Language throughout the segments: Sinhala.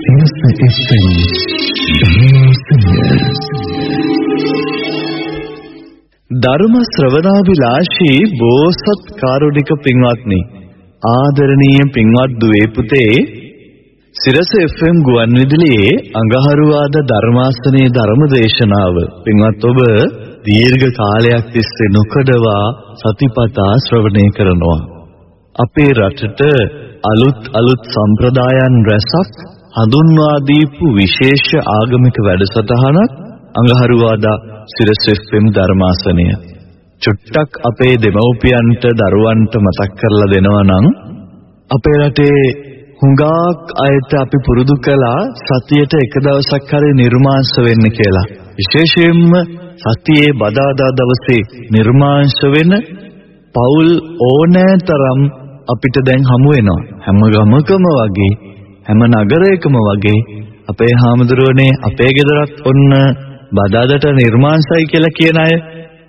සිනස FM ධර්ම ශ්‍රවණාභිලාෂී බෝසත් කාරුණික පින්වත්නි. ආදරණීය පින්වත් දුවේ පුතේ සිරස FM ගුවන්විදුලියේ අඟහරුවාද ධර්මාසනයේ ධර්ම දේශනාව. පින්වත් ඔබ දීර්ඝ කාලයක් තිස්සේ නොකඩවා සතිපතා ශ්‍රවණය කරනවා. අපේ රටට අලුත් අලුත් සම්ප්‍රදායන් රැසක් හඳුන්වා දීපු විශේෂ ආගමික වැඩසටහනක් අඟහරුවාදා සිරස් FM ධර්මාසනය. චුට්ටක් අපේ දෙමව්පියන්ට දරුවන්ට මතක් කරලා දෙනවා නම් අපේ රටේ හුඟක් අයට අපි පුරුදු කළා සතියට එක දවසක් හරි නිර්මාංශ වෙන්න කියලා. විශේෂයෙන්ම සතියේ බදාදා දවසේ නිර්මාංශ වෙන පවුල් ඕනෑතරම් අපිට දැන් හමු වෙනවා. හැම ගමකම වගේ හැම නගරයකම වගේ අපේ හාමුදුරුවනේ අපේ ගෙදරත් ඔන්න බදාදට නිර්මාංශයි කියලා කියන අය.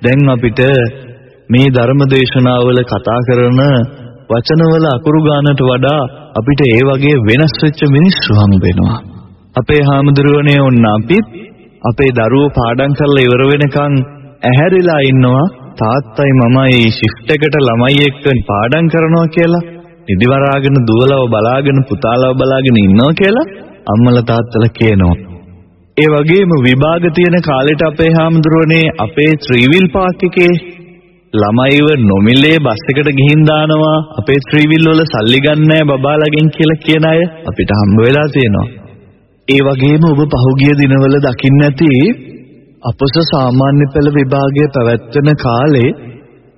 දැන් අපිට මේ ධර්ම දේශනාවල කතා කරන වචනවල අකුරු ගන්නට වඩා අපිට ඒ වගේ වෙනස් වෙච්ච මිනිස්සු හම් වෙනවා. අපේ හාමුදුරුවනේ ඔන්න අපිත් අපේ දරුවෝ පාඩම් කරලා ඉවර වෙනකන් ඇහැරිලා ඉන්නවා. තාත්තයි මමයි ෂිෆ්ට් එකට ළමයි එක්ක පාඩම් කරනවා කියලා. නිදිවරාගෙන දුවලව බලාගෙන පුතාලව බලාගෙන ඉන්නවා කියලා අම්මලා තාත්තලා කියනවා. ඒ වගේම විභාග තියෙන කාලෙට අපේ හාමුදුරනේ අපේ ත්‍රිවිල් පාක් එකේ ළමයිව නොමිලේ බස් එකට ගිහින් දානවා අපේ ත්‍රිවිල් වල සල්ලි ගන්නෑ බබාලගෙන් කියලා කියන අය අපිට හම්බ වෙලා තියෙනවා. ඒ වගේම ඔබ පහුගිය දිනවල දකින්න ඇති අපොස සාමාන්‍ය පෙළ විභාගය පැවැත්වෙන කාලේ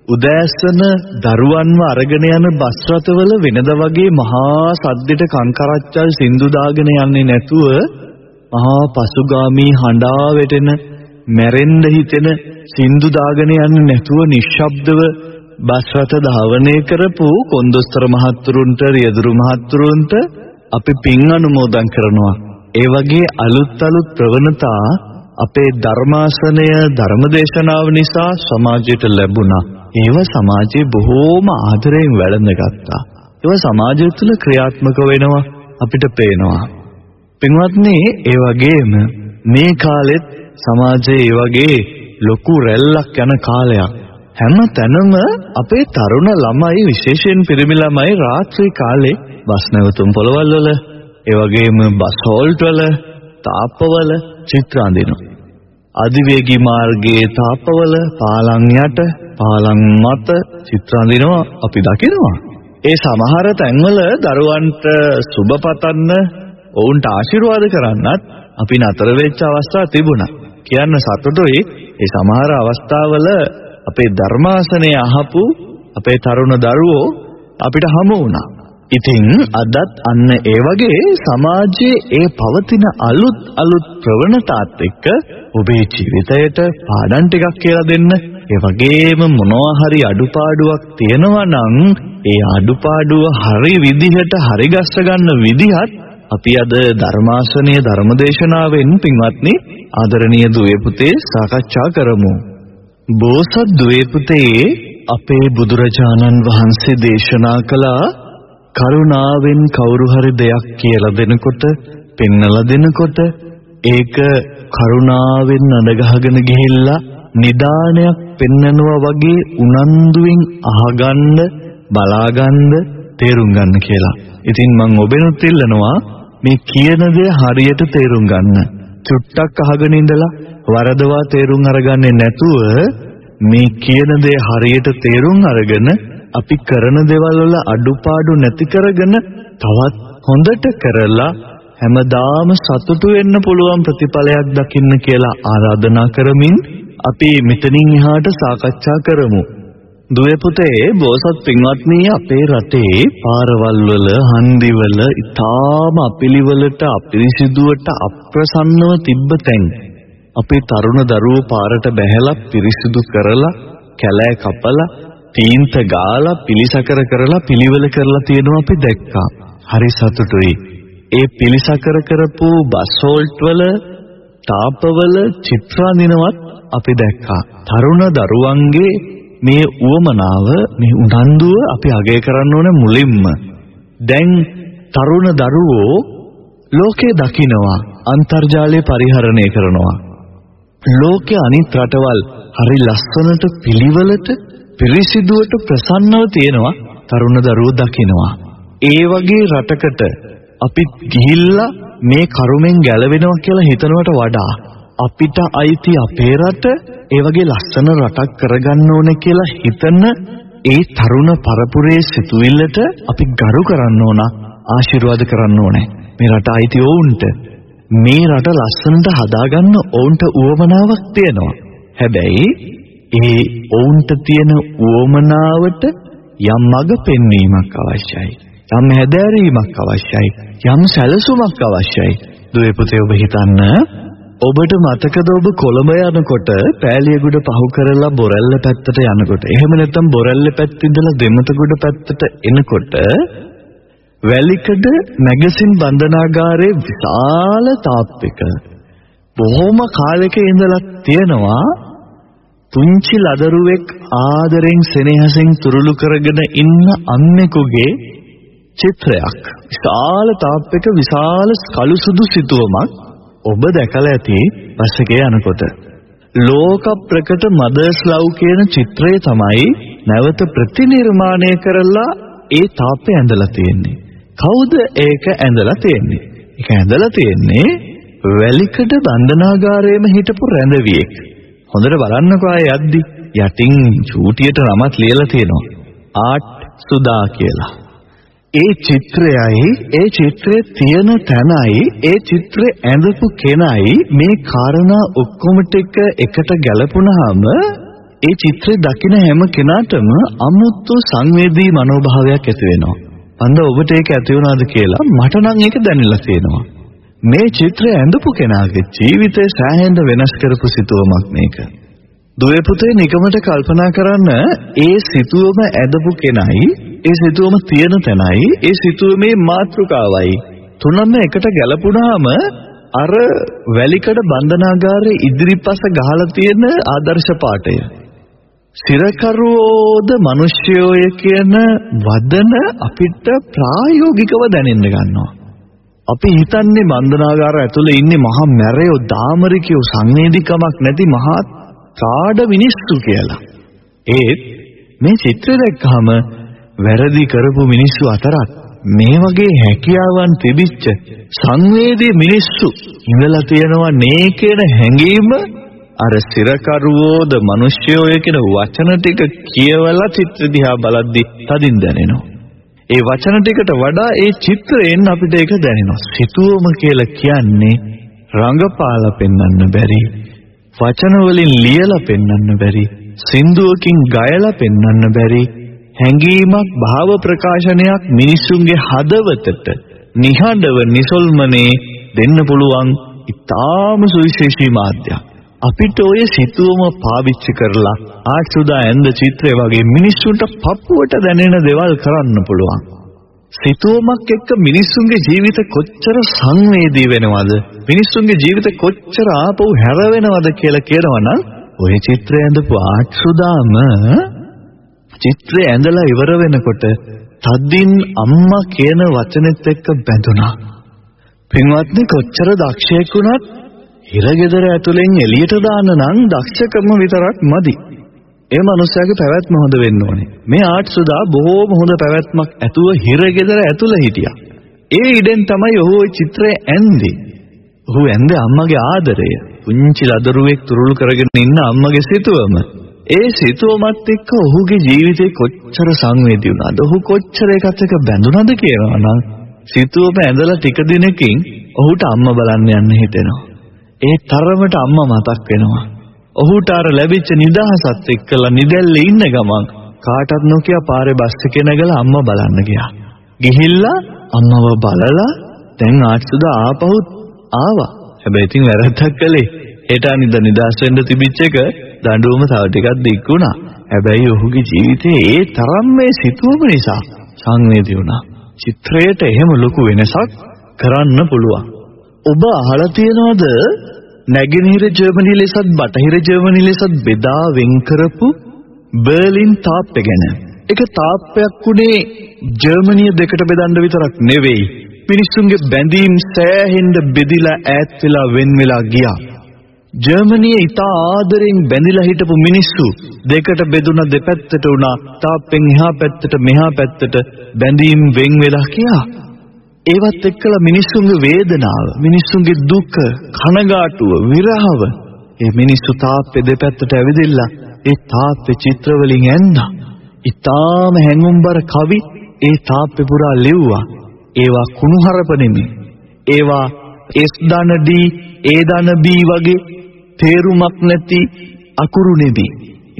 උදෑසන දරුවන්ව අරගෙන යන බස් රථවල වෙනද වගේ මහා සද්දෙට කංකරච්චල් සින්දු දාගෙන යන්නේ නැතුව මහා පසුගාමී හඬා වැටෙන මැරෙන්න හිතෙන සින්දු දාගෙන යන්නේ නැතුව නිශ්ශබ්දව බස් රථ ධාවනය කරපු කොන්දොස්තර මහත්තුරුන්ට රියදුරු මහත්තුරුන්ට අපි පින් අනුමෝදන් කරනවා. ඒ වගේ අලුත් අලුත් ප්‍රවණතා අපේ ධර්මාසනය ධර්මදේශනාව නිසා සමාජයට ලැබුණා. ඒව සමාජයේ බොහෝම ආදරයෙන් වැළඳගත්තා. ඒව සමාජය තුළ ක්‍රියාත්මක වෙනවා අපිට පේනවා. පින්වත්නි, ඒ වගේම මේ කාලෙත් සමාජයේ ඒ වගේ ලොකු රැල්ලක් යන කාලයක්. හැම තැනම අපේ තරුණ ළමයි විශේෂයෙන් පිරිමි ළමයි රාත්‍රී කාලේ බස් නැවතුම් පොළවල් වල ඒ වගේම බස් හෝල්ට් වල තාප්පවල චිත්‍ර අඳිනවා. අධිවේගී මාර්ගයේ තාප්පවල පාලම් යට පාලම් මත චිත්‍ර අඳිනවා අපි දකිනවා. ඒ සමහර තැන්වල දරුවන්ට සුබ පතන්න ඔවුන්ට ආශිර්වාද කරන්නත් අපි නතර වෙච්ච අවස්ථා තිබුණා. කියන්න සතුටුයි ඒ සමහර අවස්ථාවල අපේ ධර්මාසනය අහපු අපේ තරුණ දරුවෝ අපිට හමු වුණා. ඉතින් අදත් අන්න ඒ වගේ සමාජයේ ඒ පවතින අලුත් අලුත් ප්‍රවණතාත් එක්ක ඔබේ ජීවිතයට පාඩම් ටිකක් කියලා දෙන්න. ඒ වගේම මොනවා හරි අඩුපාඩුවක් තියෙනවා නම් ඒ අඩුපාඩුව හරි විදිහට හරි ගස්ස ගන්න විදිහත් අපි අද ධර්මාසනීය ධර්මදේශනාවෙන් පින්වත්නි ආදරණීය දුවේ පුතේ සාකච්ඡා කරමු. බෝසත් දුවේ පුතේ අපේ බුදුරජාණන් වහන්සේ දේශනා කළා කරුණාවෙන් කවුරු හරි දෙයක් කියලා දෙනකොට පෙන්නලා දෙනකොට ඒක කරුණාවෙන් අඬගහගෙන ගිහිල්ලා නිදානයක් පෙන්නනවා වගේ උනන්දුවෙන් අහගන්න බලාගන්න තේරුම් ගන්න කියලා. ඉතින් මම ඔබෙනුත් ඉල්ලනවා මේ කියන දේ හරියට තේරුම් ගන්න. චුට්ටක් අහගෙන ඉඳලා වරදවා තේරුම් අරගන්නේ නැතුව මේ කියන දේ හරියට තේරුම් අරගෙන අපි කරන දේවල් වල අඩුපාඩු නැති කරගෙන තවත් හොඳට කරලා හැමදාම සතුටු වෙන්න පුළුවන් ප්‍රතිඵලයක් දකින්න කියලා ආරාධනා කරමින් අපි මෙතනින් එහාට සාකච්ඡා කරමු. දුවේ පුතේ බෝසත් පින්වත්නි අපේ රටේ පාරවල් වල හන්දි වල ඊටාම අපිලිවලට අපිරිසිදුවට අප්‍රසන්නව තිබ්බ තැන් අපේ තරුණ දරුවෝ පාරට බැහැලා පිරිසිදු කරලා කැලෑ කපලා තීන්ත ගාලා පිලිසකර කරලා පිළිවෙල කරලා තියෙනවා අපි දැක්කා. හරි සතුටුයි. ඒ පිලිසකර කරපු බස් හෝල්ට් වල තාපවල චිත්‍රාඳිනවත් අපි දැක්කා. තරුණ දරුවන්ගේ මේ උවමනාව මේ උනන්දුව අපි අගය කරන්න ඕන මුලින්ම. දැන් තරුණ දරුවෝ ලෝකේ දකින්නවා අන්තර්ජාලය පරිහරණය කරනවා ලෝකේ අනිත් රටවල් හරි ලස්සනට පිළිවෙලට පිරිසිදුවට ප්‍රසන්නව තියෙනවා තරුණ දරුවෝ දකින්නවා ඒ වගේ රටකට අපි ගිහිල්ලා මේ කරුමෙන් ගැලවෙනවා කියලා හිතනවට වඩා අපිට අයිති අපේ රට ඒ වගේ ලස්සන රටක් කරගන්න ඕනේ කියලා හිතන ඒ තරුණ පරපුරේ සිතුවිල්ලට අපි ගරු කරන්න ඕන ආශිර්වාද කරන්න ඕනේ. මේ රට අයිති ඔවුන්ට මේ රට ලස්සනට හදාගන්න ඔවුන්ට උවමනාවක් තියෙනවා. හැබැයි ඒ ඔවුන්ට තියෙන උවමනාවට යම් මඟ පෙන්වීමක් අවශ්‍යයි. යම් හැදෑරීමක් අවශ්‍යයි. යම් සැලසුමක් අවශ්‍යයි. දුවේ පුතේ ඔබ හිතන්න ඔබට මතකද ඔබ කොළඹ යනකොට පෑලියගොඩ පහු කරලා බොරැල්ල පැත්තට යනකොට එහෙම නැත්නම් බොරැල්ල පැත්ත ඉඳලා දෙමතගොඩ පැත්තට එනකොට වැලිකඩ මැගසින් බන්ධනාගාරයේ විශාල තාප් එක බොහොම කාලෙක ඉඳලා තියෙනවා පුංචි ලදරුවෙක් ආදරෙන් සෙනෙහසෙන් තුරුළු කරගෙන ඉන්න අම්මෙකුගේ චිත්‍රයක්. විශාල තාප් එක විශාල කළු සුදු සිතුවමක් ඔබ දැකලා ඇති බස් එකේ යනකොට. ලෝක ප්‍රකට මදර්ස් ලව් කියන චිත්‍රය තමයි නැවත ප්‍රතිනිර්මාණය කරලා ඒ තාප්පේ ඇඳලා තියෙන්නේ. කවුද ඒක ඇඳලා තියෙන්නේ? ඒක ඇඳලා තියෙන්නේ වැලිකඩ බන්ධනාගාරයේම හිටපු රැඳවියෙක්. හොඳට බලන්නකෝ ආයේ යද්දි යටින් චූටියට නමක් ලියලා තියෙනවා ආට් සුදා කියලා ඒ චිත්‍රයයි ඒ චිත්‍රයේ තියෙන තැනයි ඒ චිත්‍රය ඇඳපු කෙනයි මේ කාරණා ඔක්කොම ටික එකට ගැලපුණාම ඒ චිත්‍රය දකින හැම කෙනාටම අමුතු සංවේදී මනෝභාවයක් ඇති වෙනවා. අන්න ඔබට ඒක ඇති වුණාද කියලා මට නම් ඒක දැනෙලා තියෙනවා. මේ චිත්‍රය ඇඳපු කෙනාගේ ජීවිතය සෑහෙන්න වෙනස් කරපු සිතුවමක් මේක. දුවේ පුතේ නිකමට කල්පනා කරන්න ඒ සිතුවම ඇඳපු කෙනයි ඒ සිතුවම තියෙන තැනයි ඒ සිතුවමේ මාතෘකාවයි තුනම එකට ගැලපුණාම අර වැලිකඩ බන්ධනාගාරයේ ඉදිරිපස ගහලා තියෙන ආදර්ශ පාඨය සිරකරුවෝද මිනිස්යෝය කියන වදන අපිට ප්‍රායෝගිකව දැනෙන්න ගන්නවා. අපි හිතන්නේ බන්ධනාගාර ඇතුලේ ඉන්නේ මහා මැරයෝ දාමරිකයෝ සංවේදීකමක් නැති මහා කාඩ මිනිස්සු කියලා. ඒත් මේ චිත්‍රය දැක්කහම වැරදි කරපු මිනිස්සු අතරත් මේ වගේ හැකියාවන් තිබිච්ච සංවේදී මිනිස්සු ඉඳලා තියෙනවා නේ කියන හැඟීම අර සිරකරුවෝද මිනිස්යෝය කියන වචන ටික කියවලා චිත්‍ර දිහා බලද්දි තදින් දැනෙනවා. ඒ වචන ටිකට වඩා ඒ චිත්‍රයෙන් අපිට ඒක දැනෙනවා. සිතුවම කියලා කියන්නේ රංගපාලා පෙන්වන්න බැරි වචන වලින් ලියලා පෙන්වන්න බැරි සින්දුවකින් ගයලා පෙන්වන්න බැරි හැඟීමක් භාව ප්‍රකාශනයක් මිනිසුන්ගේ හදවතට නිහඬව නිසල්මනේ දෙන්න පුළුවන් ඊටාම සුවිශේෂී මාධ්‍යයක්. අපිට ඔය සිතුවම පාවිච්චි කරලා ආශ්‍රදා ඇඳ චිත්‍රය වගේ මිනිස්සුන්ට පපුවට දැනෙන දේවල් කරන්න පුළුවන්. සිතුවමක් එක්ක මිනිස්සුන්ගේ ජීවිත කොච්චර සංවේදී වෙනවද? මිනිස්සුන්ගේ ජීවිත කොච්චර ආපහු හැරවෙනවද කියලා කියනවනම් ඔය චිත්‍රය ඇඳපු ආශ්‍රදාම චිත්‍රය ඇඳලා ඉවර වෙනකොට තද්දින් අම්මා කියන වචනෙත් එක්ක බැඳුනා. පින්වත්නි කොච්චර දක්ෂයෙක් වුණත් හිරගෙදර ඇතුලෙන් එළියට දාන්න නම් දක්ෂකම විතරක් මදි. ඒ මනුස්සයාගේ පැවැත්ම හොඳ වෙන්න ඕනේ. මේ ආට්සුදා බොහෝම හොඳ පැවැත්මක් ඇතුව හිරගෙදර ඇතුළ හිටියා. ඒ ඉඩෙන් තමයි ඔහු ওই චිත්‍රය ඇන්දේ. ඔහු ඇන්දේ අම්මගේ ආදරය. පුංචි ලදරුවෙක් තුරුළු කරගෙන ඉන්න අම්මගේ සිතුවම. ඒ සිතුවමත් එක්ක ඔහුගේ ජීවිතේ කොච්චර සංවේදී වුණාද? ඔහු කොච්චර එකත් එක්ක බැඳුනද කියනවා නම් සිතුවම ඇඳලා ටික දිනකින් ඔහුට අම්මා බලන්න යන්න හිතෙනවා. ඒ තරමට අම්මා මතක් වෙනවා. ඔහුට අර ලැබිච්ච නිදහසත් එක්කලා නිදැල්ලේ ඉන්න ගමන් කාටත් නොකිය පාරේ බස් එකේ නැගලා අම්මා බලන්න ගියා. ගිහිල්ලා අම්මව බලලා දැන් ආච්චුද ආපහු ආවා. හැබැයි ඉතින් වැරද්දක් කළේ. ඒට අනිද නිදහස් වෙන්න තිබිච්ච එක දඬුවම තව ටිකක් දික් වුණා. හැබැයි ඔහුගේ ජීවිතේ ඒ තරම් මේ සිතුවම නිසා සංවේදී වුණා. චිත්‍රයට එහෙම ලොකු වෙනසක් කරන්න පුළුවන්. ඔබ අහලා තියෙනවද නැගෙනහිර ජර්මනිය ලෙසත් බටහිර ජර්මනිය ලෙසත් බෙදා වෙන් කරපු බර්ලින් තාප්පය ගැන. ඒක තාප්පයක් උනේ ජර්මනිය දෙකට බෙදන්න විතරක් නෙවෙයි මිනිස්සුන්ගේ බැඳීම් සෑහෙන්න බෙදිලා ඈත් වෙලා වෙන් වෙලා ගියා. ජර්මනියේ ඉතා ආදරෙන් බැඳිලා හිටපු මිනිස්සු දෙකට බෙදුන දෙපැත්තට වුණා. තාප්පෙන් එහා පැත්තට මෙහා පැත්තට බැඳීම් වෙන් වෙලා කියා. ඒවත් එක්කලා මිනිස්සුන්ගේ වේදනාව, මිනිස්සුන්ගේ දුක, කනගාටුව, විරහව ඒ මිනිස්සු තාප්පේ දෙපැත්තට ඇවිදිලා ඒ තාප්පේ චිත්‍ර වලින් ඇඳා. ඊටාම හැඟුම්බර කවි ඒ තාප්පේ පුරා ලිව්වා. ඒවා කුණුහරුප නෙමෙයි. ඒවා S දන D, A දන B වගේ තේරුමක් නැති අකුරු නෙමෙයි.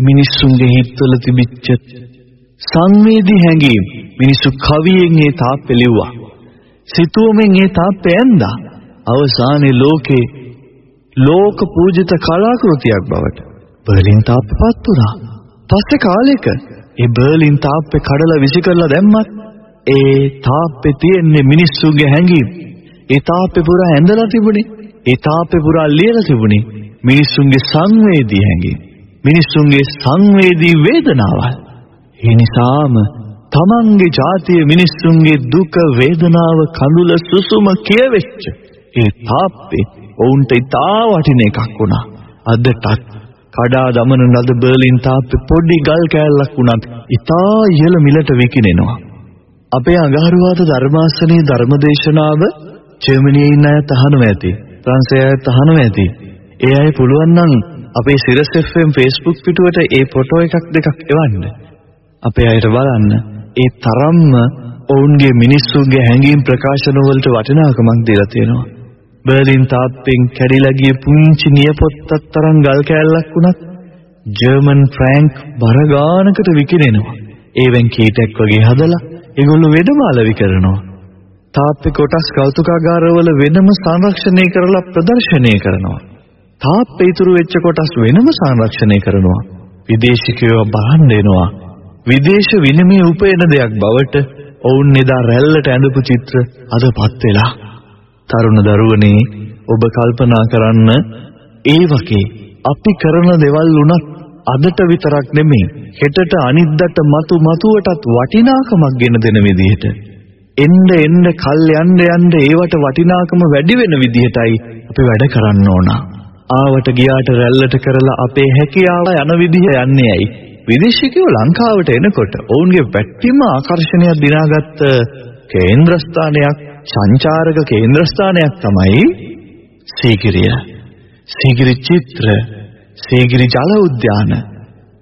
මිනිස්සුන්ගේ හිතවල තිබිච්ච සංවේදී හැඟීම් මිනිස්සු කවියෙන් ඒ තාප්පේ ලිව්වා. සිතුවමෙන් ඒ තාප්පේ ඇඳා. අවසානයේ ලෝකේ ලෝක පූජිත කලාකෘතියක් බවට බර්ලින් තාප්පේපත් වුණා. පස්සේ කාලෙක ඒ බර්ලින් තාප්පේ කඩලා විසි කරලා දැම්මත් ඒ තාප්පේ තියෙන්නේ මිනිස්සුගේ හැඟීම්. ඒ තාප්පේ පුරා ඇඳලා තිබුණේ. ඒ තාප්පේ පුරා ලියලා තිබුණේ මිනිස්සුන්ගේ සංවේදී හැඟීම්. මිනිස්සුන්ගේ සංවේදී වේදනාවල්. ඒ නිසාම තමන්ගේ ජාතිය මිනිස්සුන්ගේ දුක වේදනාව කඳුල සුසුම කියවෙච්ච ඒ තාප්පේ ඔවුන්ට ඉතා වටින එකක් වුණා. අදටත් කඩා දමන ලද බර්ලින් තාප්පේ පොඩි ගල් කෑල්ලක් වුණත් ඉතා ඉහළ මිලට විකිනෙනවා. අපේ අඟහරුවාත ධර්මාසනයේ ධර්මදේශනාව ජර්මනියේ ඉන්න අය තහනම ඇති. ප්‍රංශයේ අය තහනම ඇති. ඒ අය පුළුවන් නම් අපේ සිරස් FM Facebook පිටුවට ඒ ෆොටෝ එකක් දෙකක් එවන්න. අපේ අයට බලන්න. ඒ තරම්ම ඔවුන්ගේ මිනිස්සුන්ගේ හැඟීම් ප්‍රකාශන වලට වටිනාකමක් දීලා තියෙනවා. බර්ලින් තාප්පෙන් කැඩිලා ගිය පුංචි නියපොත්තක් තරම් ගල් කෑල්ලක් වුණත් ජර්මන් ෆ්‍රැන්ක් බර ගානකට විකිනෙනවා. ඒවෙන් කීටක් වගේ හදලා ඒගොල්ලෝ වෙඩමාලවි කරනවා. තාප්පේ කොටස් කෞතුකාගාරවල වෙනම සංරක්ෂණය කරලා ප්‍රදර්ශනය කරනවා. තාප්පේ ඉතුරු වෙච්ච කොටස් වෙනම සංරක්ෂණය කරනවා. විදේශිකයෝ බලන් දෙනවා. විදේශ විනිමය උපයන දෙයක් බවට ඔවුන් එදා රැල්ලට ඇඳපු චිත්‍ර අදපත් වෙලා. තරුණ දරුවනේ ඔබ කල්පනා කරන්න ඒ වගේ අපි කරන දේවල් උනත් අදට විතරක් නෙමෙයි හෙටට අනිද්දාට මතු මතුවටත් වටිනාකමක් ගෙන දෙන විදිහට එන්න එන්න කල් යන්න යන්න ඒවට වටිනාකම වැඩි වෙන විදිහටයි අපි වැඩ කරන්න ඕන. ආවට ගියාට රැල්ලට කරලා අපේ හැකියාව යන විදිහ යන්නේ ඇයි? විදේශිකයෝ ලංකාවට එනකොට ඔවුන්ගේ වැට්ටිම ආකර්ෂණයක් දිනාගත්ත කේන්ද්‍රස්ථානයක් සංචාරක කේන්ද්‍රස්ථානයක් තමයි සීගිරිය. සීගිරි චිත්‍ර, සීගිරි ජල උද්‍යාන.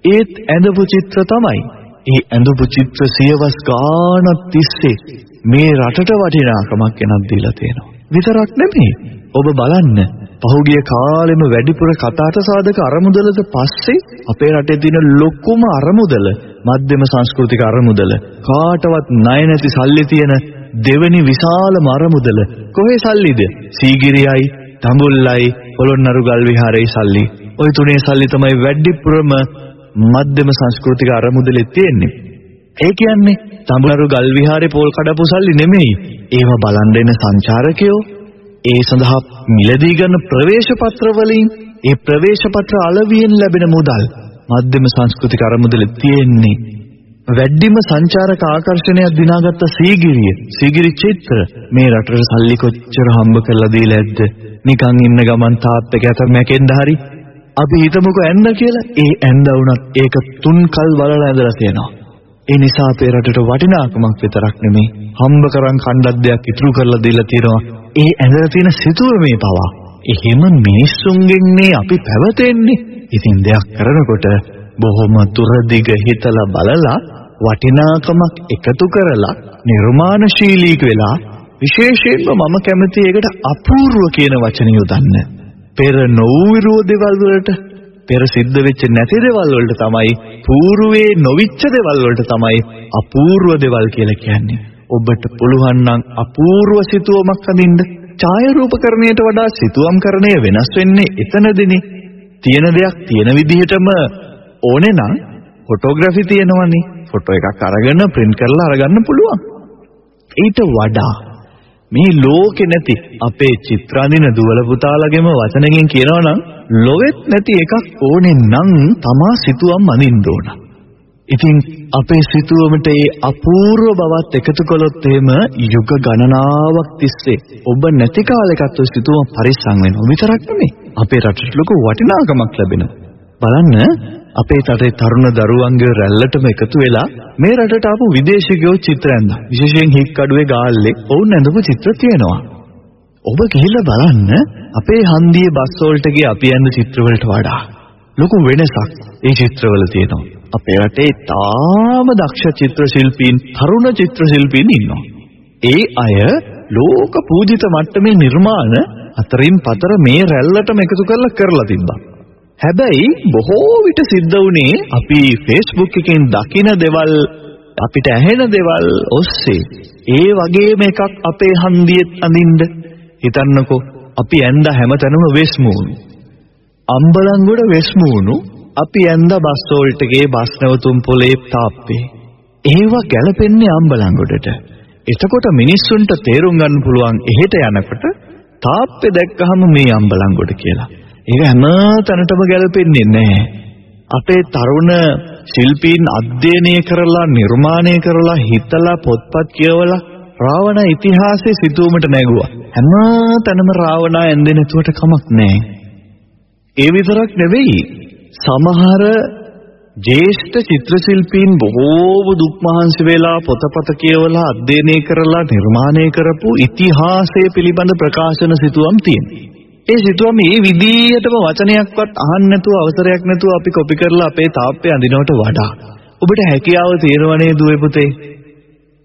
ඒත් ඇඳපු චිත්‍ර තමයි. ඒ ඇඳපු චිත්‍ර සියවස් ගාණක් තිස්සේ මේ රටට වටිනාකමක් ගෙනත් දීලා තියෙනවා. විතරක් නෙමෙයි. ඔබ බලන්න පහුගිය කාලෙම වැඩිපුර කතාට සාධක අරමුදලද පස්සේ අපේ රටේ තියෙන ලොකුම අරමුදල මධ්‍යම සංස්කෘතික අරමුදල කාටවත් ණය නැති සල්ලි තියෙන දෙවෙනි විශාලම අරමුදල කොහේ සල්ලිද? සීගිරියයි තඹුල්ලයි පොළොන්නරු ගල් විහාරයේ සල්ලි. ওই තුනේ සල්ලි තමයි වැඩිපුරම මධ්‍යම සංස්කෘතික අරමුදලේ තියෙන්නේ. ඒ කියන්නේ තඹුල්නරු ගල් විහාරේ පොල් කඩපු සල්ලි නෙමෙයි. ඒවා බලන් දෙන සංචාරකයෝ ඒ සඳහා මිලදී ගන්න ප්‍රවේශ පත්‍ර වලින් ඒ ප්‍රවේශ පත්‍ර අලවියෙන් ලැබෙන මුදල් මධ්‍යම සංස්කෘතික අරමුදල තියෙන්නේ. වැඩිම සංචාරක ආකර්ෂණයක් දිනාගත්ත සීගිරිය සීගිරි චිත්‍ර. මේ රටට සල්ලි කොච්චර හම්බ කරලා දීලා ඇද්ද? නිකන් ඉන්න ගමන් තාත්තගේ අත මැකෙන්න හරි. අපි හිතමුකෝ ඇඳ කියලා. ඒ ඇඳ වුණත් ඒක තුන් කල් බලලා ඇඳලා තියෙනවා. ඒ නිසා අපේ රටට වටිනාකමක් විතරක් නෙමෙයි හම්බ කරන් කණ්ඩක් දෙයක් ඉතුරු කරලා දීලා තියෙනවා. ඒ ඇඳලා තියෙන සිතුවමේ පවා එහෙම මිනිස්සුන්ගෙන්නේ අපි පැවතෙන්නේ ඉතින් දෙයක් කරනකොට බොහොම දුරදිග හිතලා බලලා වටිනාකමක් එකතු කරලා නිර්මාණශීලී වෙලා විශේෂයෙන්ම මම කැමති එකට අපූර්ව කියන වචනය යොදන්න. පෙර නොවූ දේවල් වලට පෙර සිද්ධ වෙච්ච නැති දේවල් වලට තමයි పూర్වේ නොවිච්ච දේවල් වලට තමයි අපූර්ව දේවල් කියලා කියන්නේ. ඔබට පුළුවන් නම් අපූර්ව සිතුවමක් අඳින්න. ඡායාරූපකරණයට වඩා සිතුවම්කරණය වෙනස් වෙන්නේ එතනදිනේ. තියෙන දෙයක් තියෙන විදිහටම ඕනේ නම් ෆොටෝග්‍රැෆි තියෙනවනේ. ෆොටෝ එකක් අරගෙන print කරලා අරගන්න පුළුවන්. ඊට වඩා මේ ලෝකේ නැති අපේ චිත්‍රාඳින දුවල පුතාලගෙම වචනකින් කියනවා නම් ලොවෙත් නැති එකක් ඕනේ නම් තමා සිතුවම් අඳින්න ඕන. ඉතින් අපේ සිතුවමට ඒ අපූර්ව බවත් එකතු කළොත් එහෙම යුග ගණනාවක් තිස්සේ ඔබ නැති කාලයකට ඔය සිතුවම පරිස්සම් වෙනවා. විතරක් නෙමෙයි. අපේ රටට ලොකු වටිනාකමක් ලැබෙනවා. බලන්න අපේ රටේ තරුණ දරුවන්ගේ රැල්ලටම එකතු වෙලා මේ රටට ආපු විදේශිකයෝ චිත්‍ර ඇඳලා. විශේෂයෙන් හික්කඩුවේ ගාල්ලේ ඔවුන් ඇඳපු චිත්‍ර තියෙනවා. ඔබ ගිහිල්ලා බලන්න අපේ හන්දියේ බස් වලට ගිය අපි ඇඳ චිත්‍ර වලට වඩා ලොකු වෙනසක් ඒ චිත්‍රවල තියෙනවා. අපේ රටේ තාම දක්ෂ චිත්‍ර ශිල්පීන් තරුණ චිත්‍ර ශිල්පීන් ඉන්නවා. ඒ අය ලෝක පූජිත මට්ටමේ නිර්මාණ අතරින් පතර මේ රැල්ලටම එකතු කරලා කරලා තිබ්බා. හැබැයි බොහෝ විට සිද්ධ වුණේ අපි Facebook එකෙන් දකින දේවල් අපිට ඇහෙන දේවල් ඔස්සේ ඒ වගේම එකක් අපේ හන්දියෙත් අඳින්න හිතන්නකෝ අපි ඇඳ හැමතැනම වෙස්මුණු අම්බලන්ගොඩ වෙස්මුණු අපි ඇඳ බස් වෝල්ටගේ බස් නැවතුම් පොලේ තාප්පේ. ඒවා ගැලපෙන්නේ අම්බලන්ගොඩට එතකොට මිනිස්සුන්ට තේරුම් ගන්න පුළුවන් එහෙට යනකොට තාප්පේ දැක්කහම මේ අම්බලන්ගොඩ කියලා. ඒක හැම තැනටම ගැලපෙන්නේ නැහැ. අපේ තරුණ ශිල්පීන් අධ්‍යයනය කරලා නිර්මාණය කරලා හිතලා පොත්පත් කියවලා රාවණ ඉතිහාසයේ සිතුවමට නැගුවා. හැම තැනම රාවණ ඇඳෙන්නේ නැතුවට කමක් නැහැ. ඒ විතරක් නෙවෙයි. සමහර ජේෂ්ඨ චිත්‍රශිල්පීන් බොහෝම දුක් මහන්සි වෙලා පොතපත කියවලා අධ්‍යයනය කරලා නිර්මාණය කරපු ඉතිහාසය පිළිබඳ ප්‍රකාශන සිතුවම් තියෙනවා. ඒ සිතුවම් මේ විදියටම වචනයක්වත් අහන්න නැතුව අවසරයක් නැතුව අපි කොපි කරලා අපේ තාප්පේ අඳිනවට වඩා ඔබට හැකියාව තියෙනවනේ දුවේ පුතේ.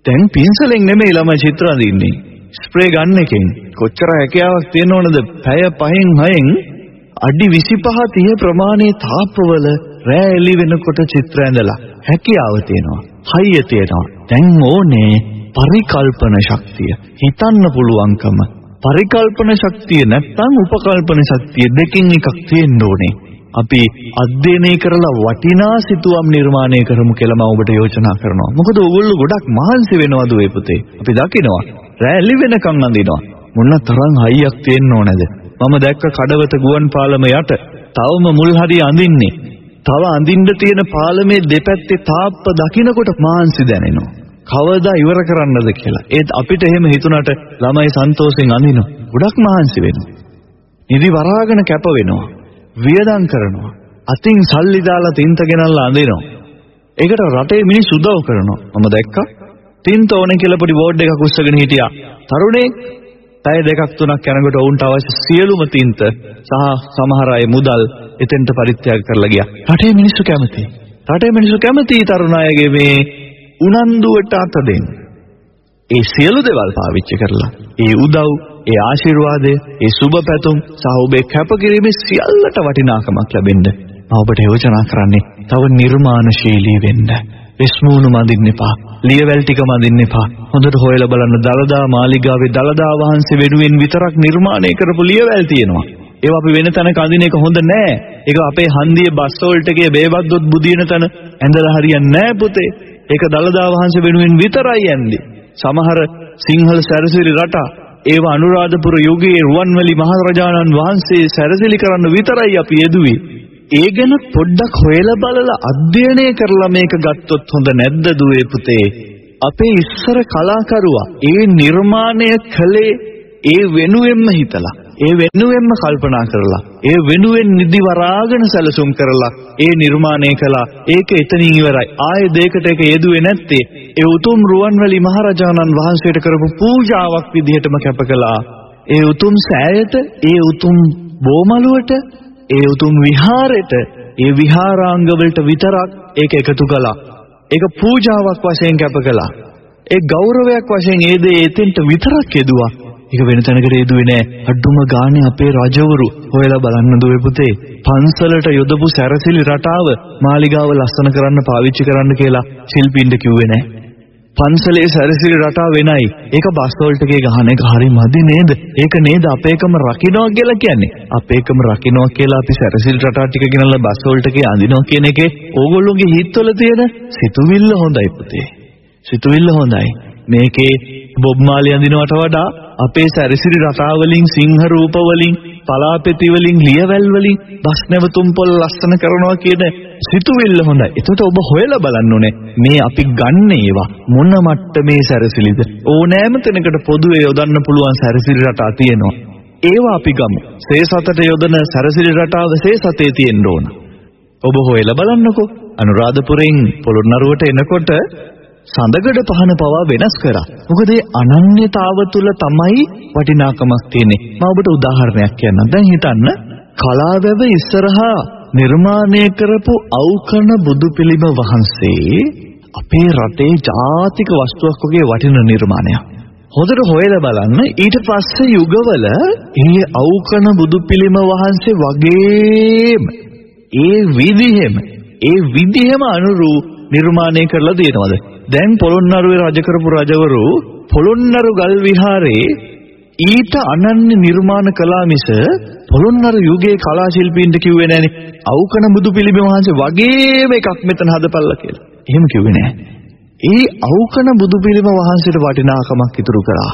දැන් පින්සලෙන් නෙමෙයි ළමයි චිත්‍ර අඳින්නේ. ස්ප්‍රේ ගන්න එකෙන් කොච්චර හැකියාවක් තියෙනවනද? පැය 5න් 6න් අඩි 25 30 ප්‍රමාණයේ තාප්පවල රෑ එළි වෙනකොට චිත්‍ර ඇඳලා හැකියාව තියෙනවා. හයිය තියෙනවා. දැන් ඕනේ පරිකල්පන ශක්තිය. හිතන්න පුළුවන්කම. පරිකල්පන ශක්තිය නැත්නම් උපකල්පන ශක්තිය දෙකෙන් එකක් තියෙන්න ඕනේ. අපි අධ්‍යයනය කරලා වටිනා සිතුවම් නිර්මාණය කරමු කියලා මම ඔබට යෝජනා කරනවා. මොකද ඕගොල්ලෝ ගොඩක් මහන්සි වෙනවද ඔය පුතේ? අපි දකිනවා. රැලි වෙනකන් අඳිනවා. මොන තරම් හයියක් තියෙන්න ඕනද? මම දැක්ක කඩවත ගුවන් පාලම යට තවම මුල් හරිය අඳින්නේ. තව අඳින්න තියෙන පාලමේ දෙපැත්තේ තාප්ප දකින්නකොට මහන්සි දැනෙනවා. කවදා ඉවර කරන්නද කියලා. ඒත් අපිට එහෙම හිතුණට ළමයි සන්තෝෂෙන් අඳිනවා. ගොඩක් මහන්සි වෙනවා. නිදි වරාගෙන කැප වෙනවා. වියදම් කරනවා. අතින් සල්ලි දාලා තින්ත ගෙනල්ලා අඳිනවා. ඒකට රටේ මිනිස්සු උදව් කරනවා. මම දැක්කා. තින්ත ඕනේ කියලා පොඩි බෝඩ් එකක් උස්සගෙන හිටියා. තරුණේ පැය දෙකක් තුනක් යනකොට ඔවුන්ට අවශ්‍ය සියලුම තින්ත සහ සමහර අය මුදල් එතෙන්ට පරිත්‍යාග කරලා ගියා. රටේ මිනිස්සු කැමති. රටේ මිනිස්සු කැමති තරුණ අයගේ මේ උනන්දුවට අත දෙන්න. ඒ සියලු දේවල් පාවිච්චි කරලා ඒ උදව්, ඒ ආශිර්වාදය, ඒ සුබ පැතුම් සහ ඔබේ කැපකිරීමේ සියල්ලට වටිනාකමක් ලැබෙන්න මම ඔබට යෝජනා කරන්නේ තව නිර්මාණශීලී වෙන්න. විස්මූණු මඳින්න එපා. ලියවැල් ටික මඳින්න එපා. හොඳට හොයලා බලන්න දලදා මාලිගාවේ දලදා වහන්සේ වෙනුවෙන් විතරක් නිර්මාණය කරපු ලියවැල් තියෙනවා. ඒවා අපි වෙන තැනක අඳින එක හොඳ නෑ. ඒක අපේ හන්දියේ බස් වලට ගිය බේවද්දොත් බුදින තැන ඇඳලා හරියන්නේ නෑ පුතේ. ඒක දලදා වහන්සේ වෙනුවෙන් විතරයි යන්නේ. සමහර සිංහල සැරසිලි රටා ඒව අනුරාධපුර යුගයේ රුවන්වැලි මහරජාණන් වහන්සේ සැරසිලි කරන්න විතරයි අපි යෙදුවේ. ඒ ගැන පොඩ්ඩක් හොයලා බලලා අධ්‍යයනය කරලා මේක ගත්තොත් හොඳ නැද්ද දුවේ පුතේ? අපේ ඉස්සර කලාකරුවා ඒ නිර්මාණය කළේ ඒ වෙනුවෙන්ම හිතලා ඒ වෙනුවෙන්ම කල්පනා කරලා ඒ වෙනුවෙන් නිදි වරාගෙන සැලසුම් කරලා ඒ නිර්මාණය කළා. ඒක එතනින් ඉවරයි. ආයේ දෙයකට ඒක යෙදුවේ නැත්තේ. ඒ උතුම් රුවන්වැලි මහරජාණන් වහන්සේට කරපු පූජාවක් විදිහටම කැප කළා. ඒ උතුම් සෑයට ඒ උතුම් බෝමලුවට ඒ උතුම් විහාරෙට ඒ විහාරාංග වලට විතරක් ඒක එකතු කළා ඒක පූජාවක් වශයෙන් කැප කළා ඒ ගෞරවයක් වශයෙන් ඒ දේ එතෙන්ට විතරක් යෙදුවා ඒක වෙන තැනකට යෙදුවේ නෑ. අඩුම ගානේ අපේ රජවරු හොයලා බලන්න දුවේ පුතේ. පන්සලට යොදපු සැරසිලි රටාව මාලිගාව ලස්සන කරන්න පාවිච්චි කරන්න කියලා ශිල්පීන්ට කිව්වේ නෑ. පන්සලේ සැරසිලි රටාව වෙනයි. ඒක බස් වලට ගහන එක හරි මදි නේද? ඒක නේද අපේකම රකින්නවා කියලා කියන්නේ. අපේකම රකින්නවා කියලා අපි සැරසිලි රටා ටික ගෙනල්ලා බස් වලට ගිය අඳිනවා කියන එකේ ඕගොල්ලෝගේ හිතවල තියෙන සිතුවිල්ල හොඳයි පුතේ. සිතුවිල්ල හොඳයි. මේකේ බොබ් මාලි අඳිනවට වඩා අපේ සැරසිරි රටා වලින් සිංහ රූප වලින් පලාපෙති වලින් ලියවැල් වලින් බස් නැවතුම් පොල් ලස්සන කරනවා කියන සිතුවිල්ල හොඳයි. එතකොට ඔබ හොයලා බලන්න ඕනේ මේ අපි ගන්න ඒවා මොන මට්ටමේ සැරසිලිද ඕනෑම තැනකට පොදුවේ යොදන්න පුළුවන් සැරසිරි රටා තියෙනවා. ඒවා අපි ගමු. සේසතට යොදන සැරසිලි රටාව සේසතේ තියෙන්න ඕන. ඔබ හොයලා බලන්නකෝ. අනුරාධපුරෙන් පොළොන්නරුවට එනකොට සඳගඩ පහන පවා වෙනස් කරා. මොකද ඒ අනන්‍යතාව තුල තමයි වටිනාකමක් තියෙන්නේ. මම ඔබට උදාහරණයක් කියන්නම්. දැන් හිතන්න කලාවැව ඉස්සරහා නිර්මාණය කරපු අවකන බුදු පිළිම වහන්සේ අපේ රටේ ජාතික වස්තුවක් වගේ වටින නිර්මාණයක්. හොඳට හොයලා බලන්න ඊට පස්සේ යුගවල ඒ අවකන බුදු පිළිම වහන්සේ වගේම ඒ විදිහෙම ඒ විදිහෙම අනුරු නිර්මාණය කරලා තියෙනවද දැන් පොළොන්නරුවේ රජ කරපු රජවරු පොළොන්නරු ගල් විහාරේ ඊට අනන්‍ය නිර්මාණ කළා මිස පොළොන්නරු යුගයේ කලා ශිල්පීන්ට කිව්වේ නෑනේ අවකන බුදු පිළිම වහන්සේ වගේම එකක් මෙතන හදපල්ලා කියලා. එහෙම කිව්වේ නෑ. ඒ අවකන බුදු පිළිම වහන්සේට වටිනාකමක් ඉතුරු කරා.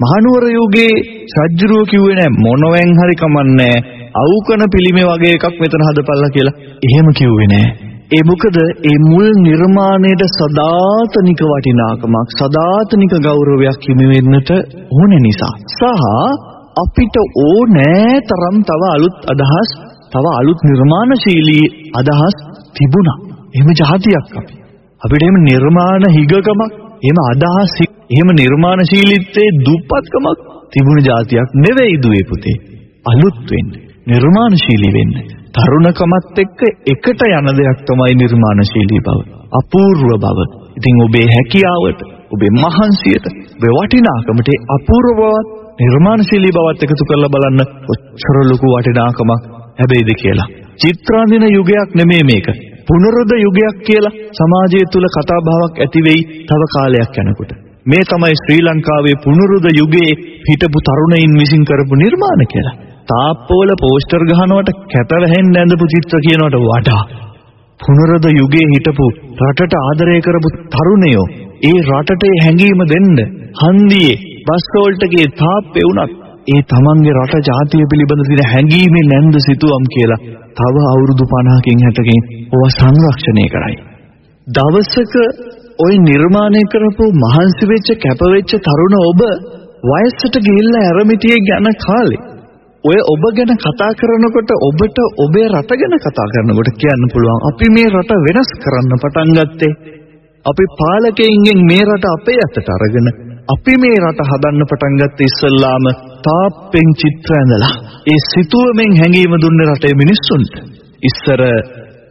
මහනුවර යුගයේ සජ්ජරුව කිව්වේ නෑ මොනවෙන් හරි කමන්නේ අවකන පිළිමේ වගේ එකක් මෙතන හදපල්ලා කියලා. එහෙම කිව්වේ නෑ. ඒ මොකද ඒ මුල් නිර්මාණයට සදාතනික වටිනාකමක් සදාතනික ගෞරවයක් හිමි වෙන්නට ඕන නිසා සහ අපිට ඕනෑ තරම් තව අලුත් අදහස් තව අලුත් නිර්මාණශීලී අදහස් තිබුණා. එහෙම જાතියක් අපි. අපිට එහෙම නිර්මාණ හිගකමක්, එහෙම අදහස්, එහෙම නිර්මාණශීලීත්වයේ දුප්පත්කමක් තිබුණ જાතියක් නෙවෙයි දුවේ පුතේ. අලුත් වෙන්න, නිර්මාණශීලී වෙන්න. තරුණකමත් එක්ක එකට යන දෙයක් තමයි නිර්මාණශීලී බව. අපූර්ව බව. ඉතින් ඔබේ හැකියාවට, ඔබේ මහන්සියට, ඔබේ වටිනාකමට අපූර්ව බවත් නිර්මාණශීලී බවත් එකතු කරලා බලන්න ඔච්චර ලොකු වටිනාකමක් හැබැයිද කියලා. චිත්‍රාන්දින යුගයක් නෙමෙයි මේක. පුනරුද යුගයක් කියලා සමාජය තුල කතා බහක් ඇති වෙයි තව කාලයක් යනකොට. මේ තමයි ශ්‍රී ලංකාවේ පුනරුද යුගයේ හිටපු තරුණයින් විසින් කරපු නිර්මාණ කියලා. තාප්පවල පෝස්ටර් ගහනවට කැප වැහෙන්න ඇඳපු චිත්‍ර කියනවට වඩා පුනරද යුගයේ හිටපු රටට ආදරය කරපු තරුණයෝ ඒ රටට හැංගීම දෙන්න හන්දියේ බස් වලටගේ තාප්පේ වුණත් ඒ තමන්ගේ රට ජාතිය පිළිබඳ තියෙන හැඟීමේ නැන්ද සිතුවම් කියලා තව අවුරුදු 50කින් 60කින් ඕවා සංරක්ෂණය කරයි. දවසක ওই නිර්මාණය කරපු මහන්සි වෙච්ච කැප වෙච්ච තරුණ ඔබ වයසට ගිහිල්ලා ඇරමිටියේ යන කාලේ ඔය ඔබ ගැන කතා කරනකොට ඔබට ඔබේ රට ගැන කතා කරනකොට කියන්න පුළුවන් අපි මේ රට වෙනස් කරන්න පටන් ගත්තේ. අපි පාලකයින්ගෙන් මේ රට අපේ අතට අරගෙන අපි මේ රට හදන්න පටන් ගත්තේ ඉස්සල්ලාම තාප්පෙන් චිත්‍ර ඇඳලා ඒ සිතුවමෙන් හැංගීම දුන්න රටේ මිනිස්සුන්ට. ඉස්සර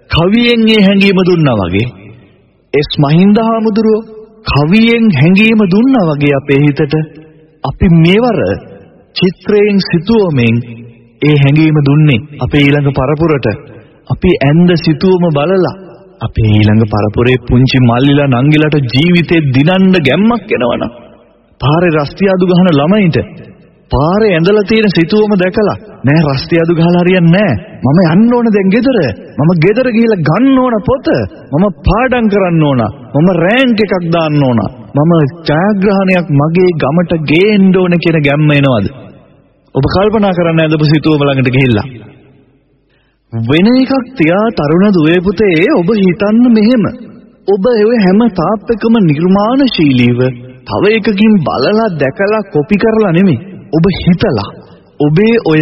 කවියෙන් ඒ හැංගීම දුන්නා වගේ එස් මහින්ද හාමුදුරුවෝ කවියෙන් හැංගීම දුන්නා වගේ අපේ හිතට. අපි මේවර චිත්‍රයෙන් සිතුවමෙන් ඒ හැඟීම දුන්නේ අපේ ඊළඟ පරපුරට. අපි ඇඳ සිතුවම බලලා අපේ ඊළඟ පරපුරේ පුංචි මල්ලිලා නංගිලාට ජීවිතේ දිනන්න ගැම්මක් එනවනම් පාරේ රස්තියාදු ගහන ළමයින්ට පාරේ ඇඳලා තියෙන සිතුවම දැකලා නෑ රස්තියාදු ගහලා හරියන්නේ නෑ. මම යන්න ඕන දැන් ගෙදර. මම ගෙදර ගිහිල්ලා ගන්න ඕන පොත. මම පාඩම් කරන්න ඕන. මම රෑන්ක් එකක් දාන්න ඕන. මම ඡායාග්‍රහණයක් මගේ ගමට ගේන්න ඕන කියන ගැම්ම එනවද? ඔබ කල්පනා කරන්න ඇඳපු සිතුවම ළඟට ගිහිල්ලා. වෙන එකක් තියා තරුණ දුවේ පුතේ ඔබ හිතන්න මෙහෙම. ඔබ ඒ හැම තාප්පකම නිර්මාණශීලීව තව එකකින් බලලා දැකලා කොපි කරලා නෙමෙයි. ඔබ හිතලා ඔබේ ඔය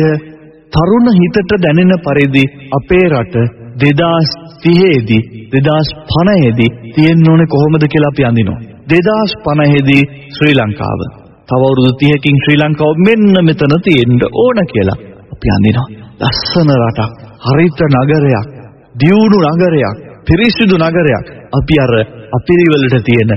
තරුණ හිතට දැනෙන පරිදි අපේ රට 2030 දී 2050 දී තියෙන්න ඕනේ කොහොමද කියලා අපි අඳිනවා 2050 දී ශ්‍රී ලංකාව තව අවුරුදු 30කින් ශ්‍රී ලංකාව මෙන්න මෙතන තියෙන්න ඕන කියලා අපි අඳිනවා. ලස්සන රටක්, හරිත නගරයක්, දියුණු නගරයක්, පිරිසිදු නගරයක්. අපි අර අපිරිවලට තියෙන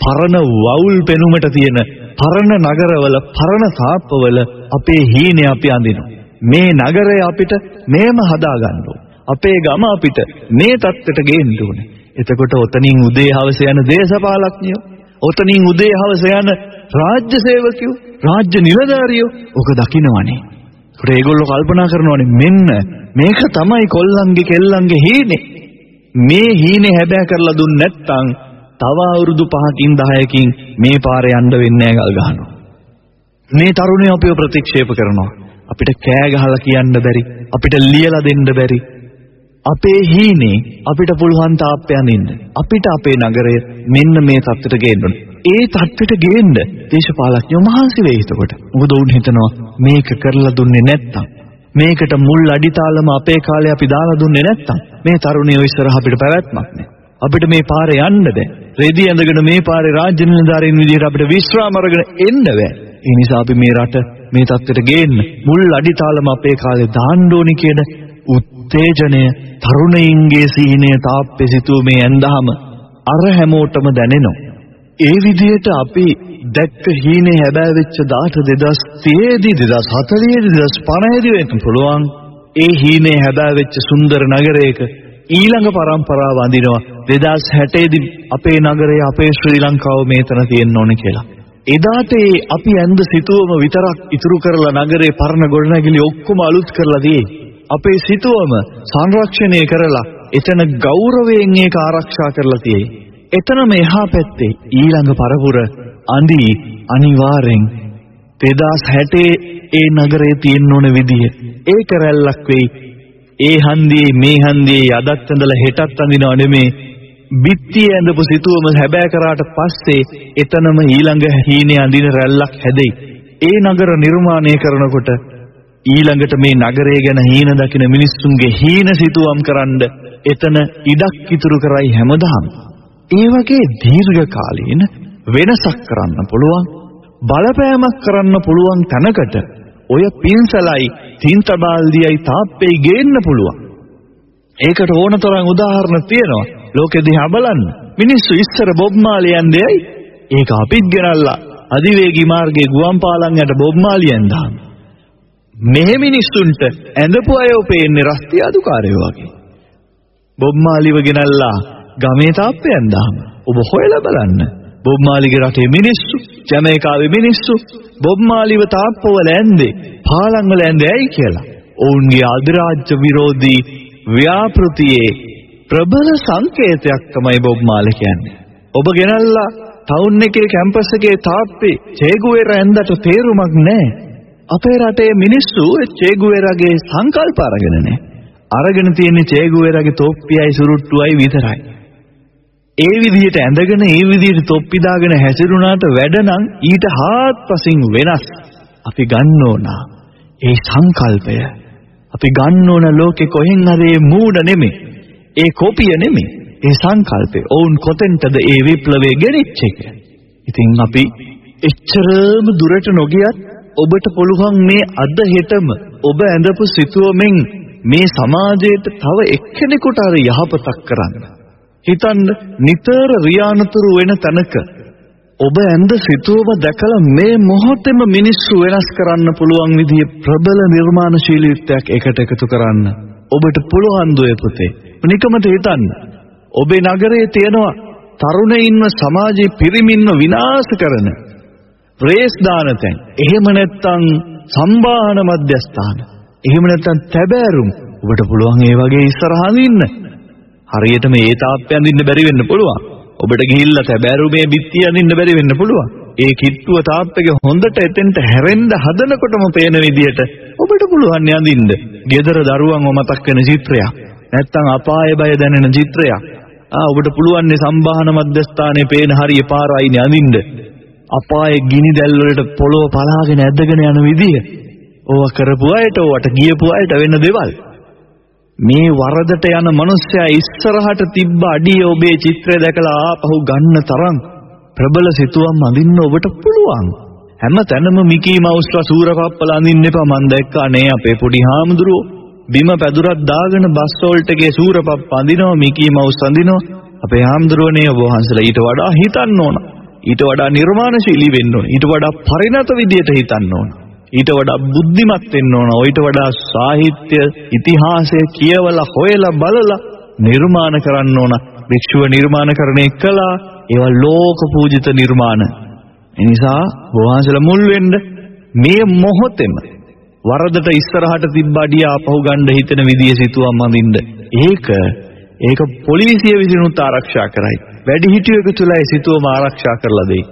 පරණ වවුල් පෙනුමට තියෙන පරණ නගරවල පරණ සාප්පවල අපේ හීනේ අපි අඳිනවා. මේ නගරය අපිට මේම හදාගන්න අපේ ගම අපිට මේ தත්තට ගේන්න ඕනේ. එතකොට ඔතනින් උදේ හවස යන දේශපාලඥයෝ, ඔතනින් උදේ හවස යන රාජ්‍ය සේවකයෝ රාජ්‍ය නිලධාරියෝ ඔක දකින්නවනේ. ඒකට ඒගොල්ලෝ කල්පනා කරනවානේ මෙන්න මේක තමයි කොල්ලන්ගේ කෙල්ලන්ගේ හීනේ. මේ හීනේ හැබෑ කරලා දුන්න නැත්නම් තව අවුරුදු 5කින් 10කින් මේ පාරේ යන්න වෙන්නේ නැහැ ගල් ගහනවා. මේ තරුණයෝ අපිව ප්‍රතික්ෂේප කරනවා. අපිට කෑ ගහලා කියන්න බැරි. අපිට ලියලා දෙන්න බැරි. අපේ හීනේ අපිට පුළුවන් තාප්පය අඳින්න. අපිට අපේ නගරය මෙන්න මේ තත්ත්වයට ගේන්න ඕනේ. ඒ තත්ත්වයට ගේන්න දේශපාලඥයෝ මහන්සි වෙයි එතකොට. මොකද උන් හිතනවා මේක කරලා දුන්නේ නැත්තම් මේකට මුල් අඩිතාලම අපේ කාලේ අපි දාලා දුන්නේ නැත්තම් මේ තරුණයෝ ඉස්සරහ අපිට පැවැත්මක් නැහැ. අපිට මේ පාරේ යන්න බෑ. රෙදි ඇඳගෙන මේ පාරේ රාජ්‍ය නිලධාරීන් විදිහට අපිට විශ්‍රාම අරගෙන එන්න බෑ. ඒ නිසා අපි මේ රට මේ තත්ත්වයට ගේන්න මුල් අඩිතාලම අපේ කාලේ දාන්න ඕනි කියන උත්තේජනය තරුණයින්ගේ සීනය තාප්පේ සිටුමේ ඇඳහම අර හැමෝටම දැනෙනවා. ඒ විදිහට අපි දැක්ක හීනේ හැබෑ වෙච්ච දාට 2030 දී 2040 දී 2050 දී වෙන්න පුළුවන්. ඒ හීනේ හැබෑ වෙච්ච සුන්දර නගරයක ඊළඟ પરම්පරාව අඳිනවා 2060 දී අපේ නගරය අපේ ශ්‍රී ලංකාව මේතන තියෙන්න ඕනේ කියලා. එදාට ඒ අපි ඇඳ සිතුවම විතරක් ඉතුරු කරලා නගරේ පරණ ගොඩනැගිලි ඔක්කොම අලුත් කරලා දී අපේ සිතුවම සංරක්ෂණය කරලා එතන ගෞරවයෙන් ඒක ආරක්ෂා කරලා තියෙයි. එතනම එහා පැත්තේ ඊළඟ පරපුර අඳි අනිවාර්යෙන් 2060 ඒ නගරේ තියෙන්න ඕන විදිය ඒක රැල්ලක් වෙයි. ඒ හන්දියේ මේ හන්දියේ යදත් ඇඳලා හෙටත් අඳිනව නෙමේ බිත්තිය ඇඳපු සිතුවම හැබෑ කරාට පස්සේ එතනම ඊළඟ හීනේ අඳින රැල්ලක් හැදෙයි. ඒ නගර නිර්මාණය කරනකොට ඊළඟට මේ නගරය ගැන හීන දකින මිනිස්සුන්ගේ හීන සිතුවම් කරන්න එතන ඉඩක් ඉතුරු කරයි හැමදාම. ඒ වගේ දීර්ඝ කාලීන වෙනසක් කරන්න පුළුවන් බලපෑමක් කරන්න පුළුවන් තැනකට ඔය පින්සලයි තින්තබාල්දියයි තාප්පෙයි ගේන්න පුළුවන්. ඒකට ඕනතරම් උදාහරණ තියෙනවා. ලෝකෙ දිහා බලන්න. මිනිස්සු ඉස්සර බොබ් මාලි යන්නේ ඒක අපිත් ගෙනල්ලා අධිවේගී මාර්ගයේ ගුවන් පාලම් යට බොබ් මාලි යන්දාම. මෙහෙ මිනිස්සුන්ට ඇඳපු අය පේන්නේ රස්තිය අදුකාරයෝ වගේ. බොබ් මාලිව ගෙනල්ලා ගමේ තාප්පෙන් දාම. ඔබ හොයලා බලන්න. බොබ් මාලිගේ රටේ මිනිස්සු, ජමේකාවේ මිනිස්සු බොබ් මාලිව තාප්පවල ඇන්දේ, පාලම් වල ඇන්දේ ඇයි කියලා. ඔවුන්ගේ අධිරාජ්‍ය විරෝධී ව්‍යාපෘතියේ ප්‍රබල සංකේතයක් තමයි බොබ් මාලි කියන්නේ. ඔබ ගෙනල්ලා ටවුන් එකේ කැම්පස් එකේ තාප්පේ චේගුවෙරා ඇන්දට තේරුමක් නැහැ. අපේ රටේ මිනිස්සු චේගුවෙරාගේ සංකල්ප අරගෙනනේ. අරගෙන තියෙන්නේ චේගුවෙරාගේ තොප්පියයි සුරුට්ටුවයි විතරයි. ඒ විදිහට ඇඳගෙන ඒ විදිහට තොප්පි දාගෙන හැසිරුණාට වැඩ නම් ඊට හාත්පසින් වෙනස්. අපි ගන්න ඕන ඒ සංකල්පය. අපි ගන්න ඕන ලෝකේ කොහෙන් හරි මූඩ නෙමෙයි. ඒ කොපිය නෙමෙයි. ඒ සංකල්පේ. ඔවුන් කොතෙන්ටද ඒ විප්ලවය ගෙනිච්ච එක. ඉතින් අපි එච්චරම දුරට නොගියත් ඔබට පුළුවන් මේ අද හෙටම ඔබ ඇඳපු සිතුවමෙන් මේ සමාජයට තව එක්කෙනෙකුට අර යහපතක් කරන්න. හිතන්න නිතර රියානතුරු වෙන තැනක ඔබ ඇඳ සිතුවම දැකලා මේ මොහොතේම මිනිස්සු වෙනස් කරන්න පුළුවන් විදිහේ ප්‍රබල නිර්මාණශීලීත්වයක් එකට එකතු කරන්න ඔබට පුළුවන් දුවේ පුතේ. නිකමට හිතන්න. ඔබේ නගරයේ තියෙනවා තරුණයින්ව සමාජයේ පිරිමින්ව විනාශ කරන රේස් දාන තැන්. එහෙම නැත්නම් සම්බාහන මධ්‍යස්ථාන. එහෙම නැත්නම් තැබෑරුම්. ඔබට පුළුවන් ඒ වගේ ඉස්සරහම ඉන්න. හරියට මේ තාප්පය අඳින්න බැරි වෙන්න පුළුවන්. ඔබට ගිහිල්ලා තැබෑරුමේ බිත්තිය අඳින්න බැරි වෙන්න පුළුවන්. ඒ කිට්ටුව තාප්පගේ හොඳට එතෙන්ට හැරෙන්න හදනකොටම පේන විදියට ඔබට පුළුවන් අඳින්න. gedara දරුවන්ව මතක් වෙන චිත්‍රයක්. නැත්තම් අපාය බය දැනෙන චිත්‍රයක්. ආ ඔබට පුළුවන් නේ සම්බාහන මධ්‍යස්ථානයේ පේන හරිය පාර අයිනේ අඳින්න. අපායේ ගිනි දැල් වලට පොළොව පලාගෙන ඇදගෙන යන විදිය. ඕවා කරපු අයට ඕවට ගියපු අයට වෙන දේවල්. මේ වරදට යන මිනිස්සයා ඉස්සරහට තිබ්බ අඩිය ඔබේ චිත්‍රය දැකලා ආපහු ගන්න තරම් ප්‍රබල සිතුවම් අඳින්න ඔබට පුළුවන්. හැම තැනම මිකී මවුස්ලා සූරපප්පල අඳින්න එපා මන් දැක්කා නේ අපේ පොඩි හාමුදුරුවෝ. බිම පැදුරක් දාගෙන බස් වෝල්ට් එකේ සූරපප්ප අඳිනවා මිකී මවුස් අඳිනවා. අපේ හාමුදුරුවනේ ඔබ වහන්සලා ඊට වඩා හිතන්න ඕන. ඊට වඩා නිර්මාණශීලී වෙන්න ඕන. ඊට වඩා පරිණත විදියට හිතන්න ඕන. ඊට වඩා බුද්ධිමත් වෙන්න ඕන. ඊට වඩා සාහිත්‍ය ඉතිහාසය කියවලා හොයලා බලලා නිර්මාණ කරන්න ඕන. භික්ෂුව නිර්මාණකරණය කළා. ඒවා ලෝක පූජිත නිර්මාණ. ඒ නිසා වහන්සලා මුල් වෙන්න මේ මොහොතේම වරදට ඉස්සරහට තිබ්බ අඩිය ආපහු ගන්න හිතෙන විදිය සිතුවම් අඳින්න. ඒක ඒක පොලිසිය විසිනුත් ආරක්ෂා කරයි. වැඩිහිටියෙකු තුලයි සිතුවම ආරක්ෂා කරලා දෙයි.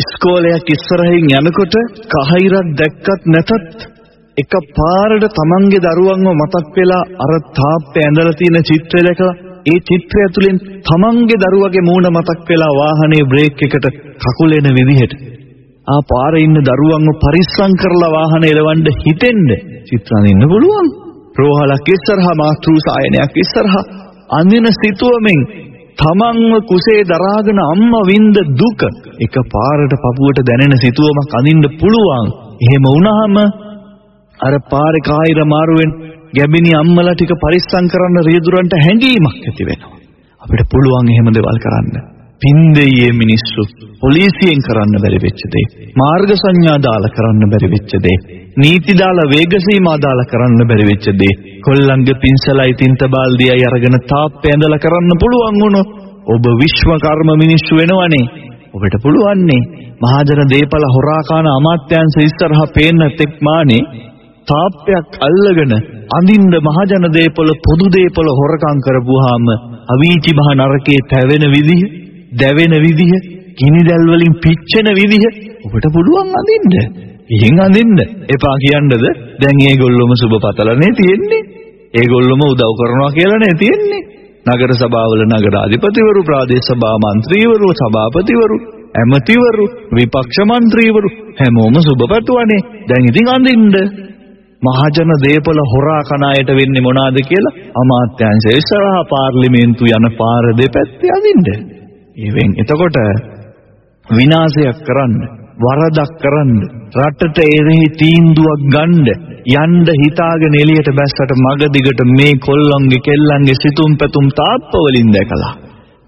ඉස්කෝලයක් ඉස්සරහින් යනකොට කහිරක් දැක්කත් නැතත් එක පාරට තමන්ගේ දරුවන්ව මතක් වෙලා අර තාප්පේ ඇඳලා තියෙන චිත්‍රය දැකලා ඒ චිත්‍රය ඇතුලෙන් තමන්ගේ දරුවගේ මූණ මතක් වෙලා වාහනේ බ්‍රේක් එකට කකුල එන විදිහට ආ පාරේ ඉන්න දරුවන්ව පරිස්සම් කරලා වාහනේ එලවන්න හිතෙන්න චිත්‍ර අඳින්න පුළුවන්. රෝහලක් ඉස්සරහා මාතෘ සායනයක් ඉස්සරහා අඳින සිතුවමින් තමන්ව කුසේ දරාගෙන අම්මා වින්ද දුක එක පාරට පපුවට දැනෙන සිතුවමක් අඳින්න පුළුවන් එහෙම වුණාම අර පාරේ කායිර මාරුවෙන් ගැබිනි අම්මලා ටික පරිස්සම් කරන්න රියදුරන්ට හැඟීමක් ඇති වෙනවා. අපිට පුළුවන් එහෙම දේවල් කරන්න. පින්දෙයේ මිනිස්සු පොලිසියෙන් කරන්න බැරි වෙච්ච දේ, මාර්ග සංඥා දාලා කරන්න බැරි වෙච්ච දේ, නීති දාලා වේග සීමා දාලා කරන්න බැරි වෙච්ච දේ, කොල්ලන්ගේ පින්සලයි තින්ත බාල්දියයි අරගෙන තාප්පේ ඇඳලා කරන්න පුළුවන් වුණොත් ඔබ විශ්වකර්ම මිනිස්සු වෙනවනේ. ඔබට පුළුවන්නේ මහජන දීපල හොරා කාන අමාත්‍යංශ ඉස්සරහා පේන්න තෙක් මානේ තාප්පයක් අල්ලගෙන අඳින්න මහජන දේපොළ පොදු දේපොළ හොරකම් කරපුවාම අවීචි මහ නරකේ තැවෙන විදිහ, දැවෙන විදිහ, ගිනි දැල් වලින් පිච්චෙන විදිහ ඔබට පුළුවන් අඳින්න. ඉහින් අඳින්න. එපා කියන්නද? දැන් ඒගොල්ලොම සුබපතලනේ තියෙන්නේ. ඒගොල්ලොම උදව් කරනවා කියලානේ තියෙන්නේ. නගර සභාවල නගරාධිපතිවරු, ප්‍රාදේශ සභා මන්ත්‍රීවරු, සභාපතිවරු, ඇමතිවරු, විපක්ෂ මන්ත්‍රීවරු හැමෝම සුබපතුවනේ. දැන් ඉතින් අඳින්න. මහජන දේපල හොරා කන අයට වෙන්නේ මොනවාද කියලා අමාත්‍යාංශය ඉස්සරහා පාර්ලිමේන්තු යන පාර දෙපැත්තේ අදින්න. ඒවෙන් එතකොට විනාශයක් කරන්න, වරදක් කරන්න, රටට එරෙහි තීන්දුවක් ගන්න, යන්න හිතාගෙන එළියට බැස්සට මග දිගට මේ කොල්ලන්ගේ කෙල්ලන්ගේ සිතුම් පැතුම් තාප්ප වලින් දැකලා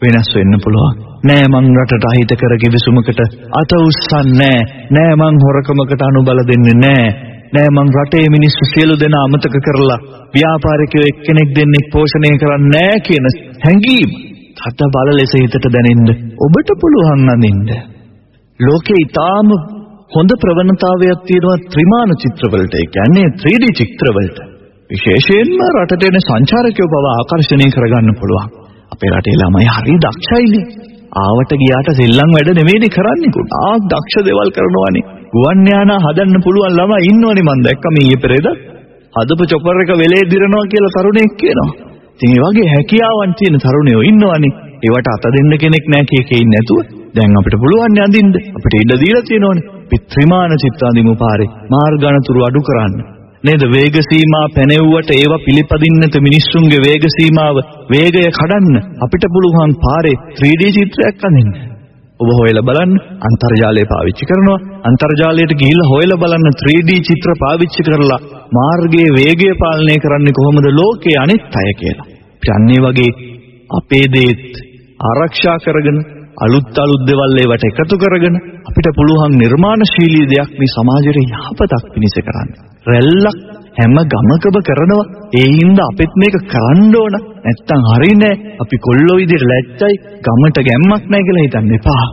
වෙනස් වෙන්න පුළුවන්. නෑ මං රටට අහිත කර කිවිසුමකට අත උස්සන්නේ නෑ මං හොරකමකට අනුබල දෙන්නේ නෑ. නෑ මං රටේ මිනිස්සු සියලු දෙනා අමතක කරලා ව්‍යාපාරිකයෝ එක්කෙනෙක් දෙන්නෙක් පෝෂණය කරන්නේ නෑ කියන හැඟීම. හත බල ලෙස හිතට දැනෙන්න. ඔබට පුළුවන් අඳින්න ලෝකේ ඊටාම හොඳ ප්‍රවණතාවයක් තියෙනවා ත්‍රිමාන චිත්‍රවලට. ඒ කියන්නේ 3D චිත්‍රවලට. විශේෂයෙන්ම රටට එන සංචාරකයෝ බව ආකර්ෂණය කරගන්න පුළුවන්. අපේ රටේ ළමයි හරි දක්ෂයිනේ. ආවට ගියාට සෙල්ලම් වැඩ නෙමෙයිනේ කරන්නේ. ගොඩාක් දක්ෂ දේවල් කරනවානේ. ගුවන් යානා හදන්න පුළුවන් ළමයි ඉන්නවනේ මම දැක්කම ඊයේ පෙරේද. හදපු චොපර් එක වෙලේ දිරනවා කියලා තරුණයෙක් කියනවා. ඉතින් ඒ වගේ හැකියාවන් තියෙන තරුණයෝ ඉන්නවනේ. ඒවට අත දෙන්න කෙනෙක් නැහැ කීකේ ඉන්නේ නැතුව. දැන් අපිට පුළුවන් අඳින්න. අපිට ඉඩ දීලා තියෙනවනේ. පිත්‍රිමාන චිත්තාන්දිමු පාරේ මාර්ගානතුරු අඩු කරන්න. නේද? වේග සීමා පැනෙව්වට ඒවා පිළිපදින්නට මිනිස්සුන්ගේ වේග සීමාව වේගය කඩන්න අපිට පුළුවන් පාරේ 3D චිත්‍රයක් අඳින්න. ඔබ හොයලා බලන්න. අන්තර්ජාලය පාවිච්චි කරනවා. අන්තර්ජාලයට ගිහිල්ලා හොයලා බලන්න 3D චිත්‍ර පාවිච්චි කරලා මාර්ගයේ වේගය පාලනය කරන්නේ කොහොමද? ලෝකයේ අනිත් අය කියලා. අපි වගේ අපේ දේත් ආරක්ෂා කරගෙන අලුත් අලුත් දේවල් ඒවට එකතු කරගෙන අපිට පුළුවන් නිර්මාණශීලී දෙයක් මේ සමාජයට යහපතක් පිණිස කරන්න. රැල්ලක් හැම ගමකම කරනවා. ඒ හින්දා අපිත් මේක කරන්න ඕන. නැත්තම් හරිනේ. අපි කොල්ලෝ විදිහට ලැජ්ජයි ගමට ගැම්මක් නැහැ කියලා හිතන්න එපා.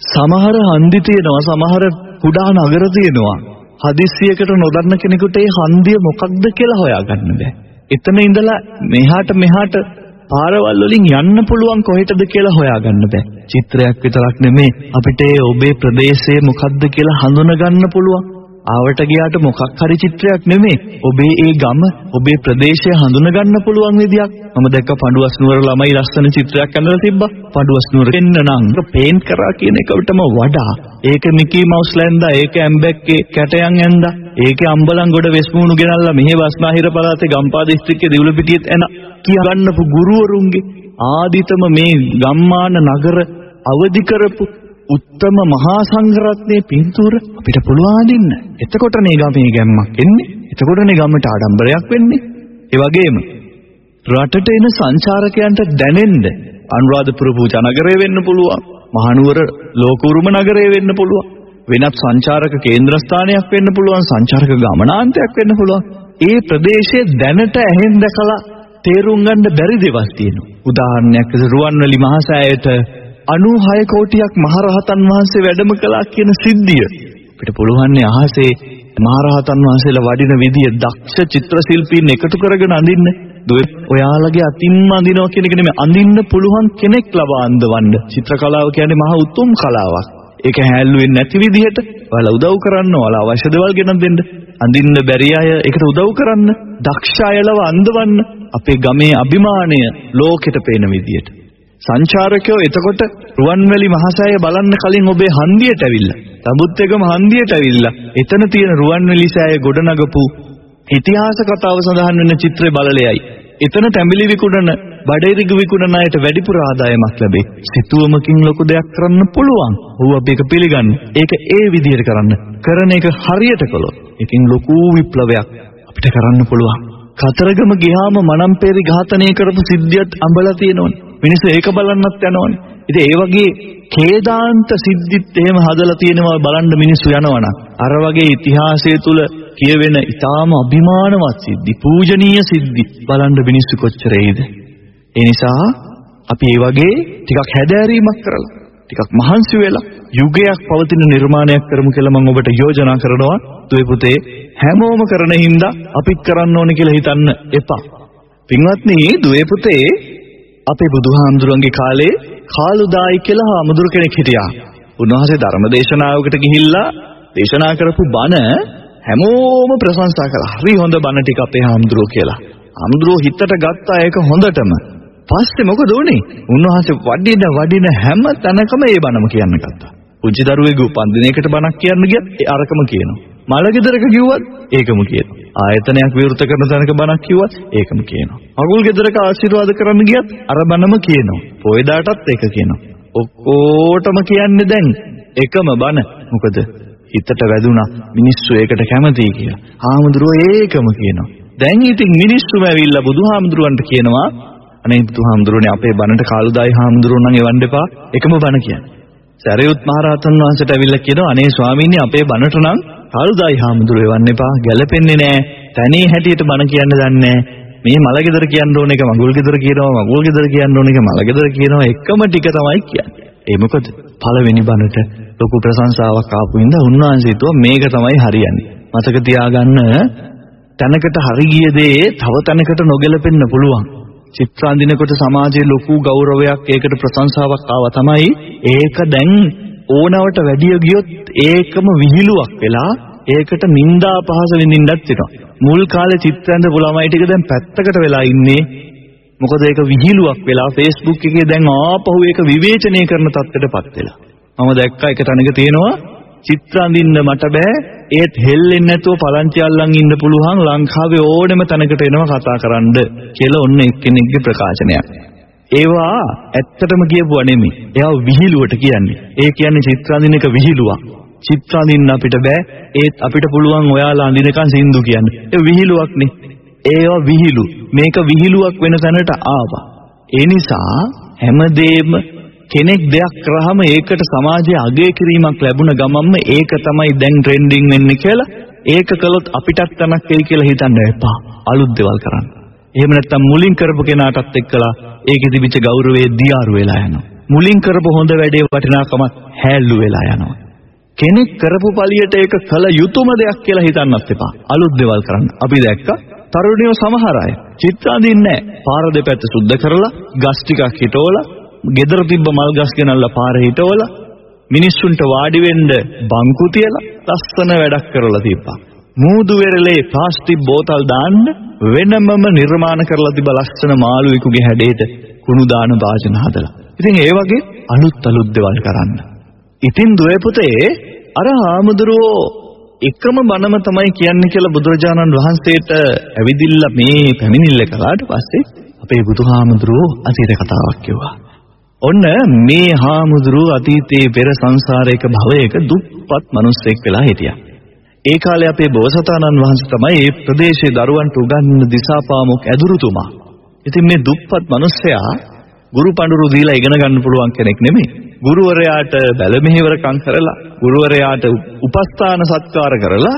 සමහර හන්දි තියෙනවා සමහර කුඩා නගර තියෙනවා. හදිස්සියකට නොදන්න කෙනෙකුට ඒ හන්දිය මොකක්ද කියලා හොයාගන්න බෑ. එතන ඉඳලා මෙහාට මෙහාට පාරවල් වලින් යන්න පුළුවන් කොහෙටද කියලා හොයාගන්න බෑ. චිත්‍රයක් විතරක් නෙමේ අපිට ඔබේ ප්‍රදේශයේ මොකක්ද කියලා හඳුනගන්න පුළුවන්. ආවට ගියාට මොකක් හරි චිත්‍රයක් නෙමේ. ඔබේ ඒ ගම, ඔබේ ප්‍රදේශය හඳුනගන්න පුළුවන් විදියක්. මම දැක්ක පඬුවස් නුවර ළමයි ලස්සන චිත්‍රයක් අඳලා තිබ්බා. පඬුවස් නුවර එන්න නම් පේන්ට් කරා කියන එකටම වඩා ඒක මිකී මවුස් ලැන්දා, ඒක ඇම්බැක්කේ කැටයන් ඇන්දා, ඒකේ අම්බලන්ගොඩ වෙස්මුණු ගෙනල්ලා මෙහි වස්නාහිර පළාතේ ගම්පා දිස්ත්‍රික්කයේ දිවුලපිටියෙත් එන කියවන්නපු ගුරුවරුන්ගේ ආදිතම මේ ගම්මාන නගර අවදි කරපු උත්තම මහා සංඝරත්නයේ පින්තූර අපිට පුළුවන් දෙන්න. එතකොටනේ ගමේ ගැම්මක් එන්නේ. එතකොටනේ ගමට ආඩම්බරයක් වෙන්නේ. ඒ වගේම රටට එන සංචාරකයන්ට දැනෙන්න අනුරාධපුර පූජා නගරය වෙන්න පුළුවන්. මහනුවර ලෝකෝරුම නගරය වෙන්න පුළුවන්. වෙනත් සංචාරක කේන්ද්‍රස්ථානයක් වෙන්න පුළුවන්. සංචාරක ගමනාන්තයක් වෙන්න පුළුවන්. ඒ ප්‍රදේශයේ දැනට ඇහෙන් දැකලා තේරුම් ගන්න බැරි දේවල් තියෙනවා. උදාහරණයක් රුවන්වැලි මහසෑයට 96 කෝටියක් මහරහතන් වහන්සේ වැඩම කළා කියන සිද්ධිය අපිට පුළුවන් අහසේ මහරහතන් වහන්සේලා වඩින විදිය දක්ෂ චිත්‍ර ශිල්පීන් එකතු කරගෙන අඳින්න. ඔයාලගේ අතින්ම අඳිනවා කියන එක නෙමෙයි අඳින්න පුළුවන් කෙනෙක් ලබා අඳවන්න. චිත්‍ර කලාව කියන්නේ මහා උතුම් කලාවක්. ඒක හැල්ලු වෙන්නේ නැති විදිහට ඔයාලා උදව් කරන්න ඔයාලා අවශ්‍ය දේවල් ගෙනත් දෙන්න. අඳින්න බැරි අය ඒකට උදව් කරන්න. දක්ෂ අයලව අඳවන්න. අපේ ගමේ අභිමානය ලෝකෙට පේන විදියට. සංචාරකයෝ එතකොට රුවන්වැලි මහසෑය බලන්න කලින් ඔබේ හන්දියට ඇවිල්ලා. තඹුත්තේගම හන්දියට ඇවිල්ලා. එතන තියෙන රුවන්වැලි සෑය ගොඩනගපු ඉතිහාස කතාව සඳහන් වෙන චිත්‍රය බලලෙයයි. එතන තැඹිලි විකුණන, බඩේරිග විකුණන අයට වැඩිපුර ආදායමක් ලැබේ. සිතුවමකින් ලොකු දෙයක් කරන්න පුළුවන්. ඌ අපි ඒක පිළිගන්න. ඒක ඒ විදිහට කරන්න. කරන එක හරියට කළොත් ඒකෙන් ලොකු විප්ලවයක් අපිට කරන්න පුළුවන්. කතරගම ගියාම මනම්පේරි ඝාතනය කරපු සිද්ධියත් අඹලා තියෙනවනේ. මිනිස්සු ඒක බලන්නත් යනවනේ. ඉතින් ඒ වගේ ඛේදාන්ත සිද්ධිත් එහෙම හදලා තියෙනවා බලන්න මිනිස්සු යනවනම් අර වගේ ඉතිහාසය තුල කියවෙන ඊටාම අභිමානවත් සිද්ධි පූජනීය සිද්ධි බලන්න මිනිස්සු කොච්චර එයිද? ඒ නිසා අපි මේ වගේ ටිකක් හැදෑරීමක් කරලා ටිකක් මහන්සි වෙලා යුගයක් පවතින නිර්මාණයක් කරමු කියලා මම ඔබට යෝජනා කරනවා. දුවේ පුතේ හැමෝම කරන හින්දා අපිත් කරන්න ඕනේ කියලා හිතන්න එපා. පින්වත්නි දුවේ පුතේ අපේ බුදුහාමුදුරන්ගේ කාලේ කාලුදායි කියලා හාමුදුර කෙනෙක් හිටියා. උන්වහන්සේ ධර්ම දේශනාවකට ගිහිල්ලා දේශනා කරපු බණ හැමෝම ප්‍රශංසා කළා. හරි හොඳ බණ ටික අපේ හාමුදුරුවෝ කියලා. හාමුදුරුවෝ හිතට ගත්තා ඒක හොඳටම. පස්සේ මොකද උනේ? උන්වහන්සේ වඩින වඩින හැම තැනකම ඒ බණම කියන්න ගත්තා. පුංචි දරුවෙකු උපන් දිනයකට බණක් කියන්න ගියත් අරකම කියනවා. මල ගෙදරක කිව්වත් ඒකම කියනවා. ආයතනයක් විවෘත කරන තැනක බණක් කිව්වත් ඒකම කියනවා. අගුල් ගෙදරක ආශිර්වාද කරන්න ගියත් අර බණම කියනවා. පොයදාටත් ඒක කියනවා. ඔක්කොටම කියන්නේ දැන් එකම බණ. මොකද හිතට වැදුනා මිනිස්සු ඒකට කැමතියි කියලා. හාමුදුරුවෝ ඒකම කියනවා. දැන් ඉතින් මිනිස්සුම ඇවිල්ලා බුදුහාමුදුරුවන්ට කියනවා අනේ බුදුහාමුදුරුවනේ අපේ බණට කාලුදායි හාමුදුරුවෝ නම් එවන්න එපා එකම බණ කියන්නේ. සරියුත් මහරහතන් වහන්සේට ඇවිල්ලා කියනවා අනේ ස්වාමීනි අපේ බණට නම් කාලුදායි හාමුදුරුවෝ එවන්න එපා ගැලපෙන්නේ නැහැ. තනිය හැටියට බණ කියන්න දන්නේ මේ මල ගෙදර කියන්න ඕන එක මගුල් ගෙදර කියනවා මගුල් ගෙදර කියන්න ඕන එක මල ගෙදර කියනවා එකම ටික තමයි කියන්නේ. ඒ මොකද පළවෙනි බණට ලොකු ප්‍රශංසාවක් ආපු හින්දා උන්වහන්සේ හිතුවා මේක තමයි හරියන්නේ. මතක තියාගන්න තැනකට හරි ගිය දේ තව තැනකට නොගැලපෙන්න පුළුවන්. චිත්‍රාන්දිනකොට සමාජයේ ලොකු ගෞරවයක් ඒකට ප්‍රශංසාවක් ආවා තමයි ඒක දැන් ඕනවට වැඩිය ගියොත් ඒකම විහිළුවක් වෙලා ඒකට නිന്ദා පහස විඳින්නත් වෙනවා. මුල් කාලේ චිත්‍රාන්ද ළමයි ටික දැන් පැත්තකට වෙලා ඉන්නේ මොකද ඒක විහිළුවක් වෙලා Facebook එකේ දැන් ආපහු ඒක විවේචනය කරන තත්ත්වයටපත් වෙලා. මම දැක්කා එක තැනක තියෙනවා චිත්‍ර අඳින්න මට බෑ ඒත් හෙල්ලෙන්නේ නැතුව පලංචි අල්ලන් ඉන්න පුළුවන් ලංකාවේ ඕනෙම තැනකට එනවා කතා කරන්න කියලා ඔන්න එක්කෙනෙක්ගේ ප්‍රකාශනයක්. ඒවා ඇත්තටම කියපුවා නෙමෙයි. ඒවා විහිළුවට කියන්නේ. ඒ කියන්නේ චිත්‍ර අඳින එක විහිළුවක්. චිත්‍ර අඳින්න අපිට බෑ. ඒත් අපිට පුළුවන් ඔයාලා අඳිනකන් සින්දු කියන්න. ඒ විහිළුවක්නේ. ඒවා විහිළු. මේක විහිළුවක් වෙන තැනට ආවා. ඒ නිසා හැමදේම කෙනෙක් දෙයක් කරාම ඒකට සමාජයේ අගය කිරීමක් ලැබුණ ගමන්ම ඒක තමයි දැන් ට්‍රෙන්ඩින් වෙන්නේ කියලා ඒක කළොත් අපිටත් තනක් වෙයි කියලා හිතන්න එපා. අලුත් දේවල් කරන්න. එහෙම නැත්නම් මුලින් කරපු කෙනාටත් එක්කලා ඒකෙ තිබිච්ච ගෞරවය දියාරු වෙලා යනවා. මුලින් කරපු හොඳ වැඩේ වටිනාකම හැල්ලු වෙලා යනවා. කෙනෙක් කරපු පළියට ඒක කළ යුතුයම දෙයක් කියලා හිතන්නත් එපා. අලුත් දේවල් කරන්න. අපි දැක්කා තරුණියෝ සමහර අය චිත්‍ර අඳින්නේ නැහැ. පාර දෙපැත්ත සුද්ධ කරලා ගස් ටිකක් හිටවලා ගෙදර තිබ්බ මල් ගස් ගෙනල්ලා පාරේ හිටවලා මිනිස්සුන්ට වාඩි වෙන්න බංකු තියලා ලස්සන වැඩක් කරලා තිබ්බා. මූදු වෙරළේ ප්ලාස්ටික් බෝතල් දාන්න වෙනමම නිර්මාණ කරලා තිබ්බ ලස්සන මාළුවෙකුගේ හැඩයට කුණු දාන වාජන හදලා. ඉතින් ඒ වගේ අලුත් අලුත් දේවල් කරන්න. ඉතින් දුවේ පුතේ අර හාමුදුරුවෝ එකම බණම තමයි කියන්නේ කියලා බුදුරජාණන් වහන්සේට ඇවිදින්න මේ පැමිණිල්ල කළාට පස්සේ අපේ බුදුහාමුදුරුවෝ අතීත කතාවක් කිව්වා. ඔන්න මේ හාමුදුරුව අතීතයේ පෙර සංසාරයක භවයක දුප්පත් මිනිස්සෙක් වෙලා හිටියා. ඒ කාලේ අපේ බෝසතාණන් වහන්සේ තමයි මේ ප්‍රදේශයේ දරුවන්ට උගන්වන දිසාපාමොක් ඇදුරුතුමා. ඉතින් මේ දුප්පත් මිනිස්සයා ගුරු පඬුරු දීලා ඉගෙන ගන්න පුළුවන් කෙනෙක් නෙමෙයි. ගුරුවරයාට බැල මෙහෙවරකම් කරලා ගුරුවරයාට උපස්ථාන සත්කාර කරලා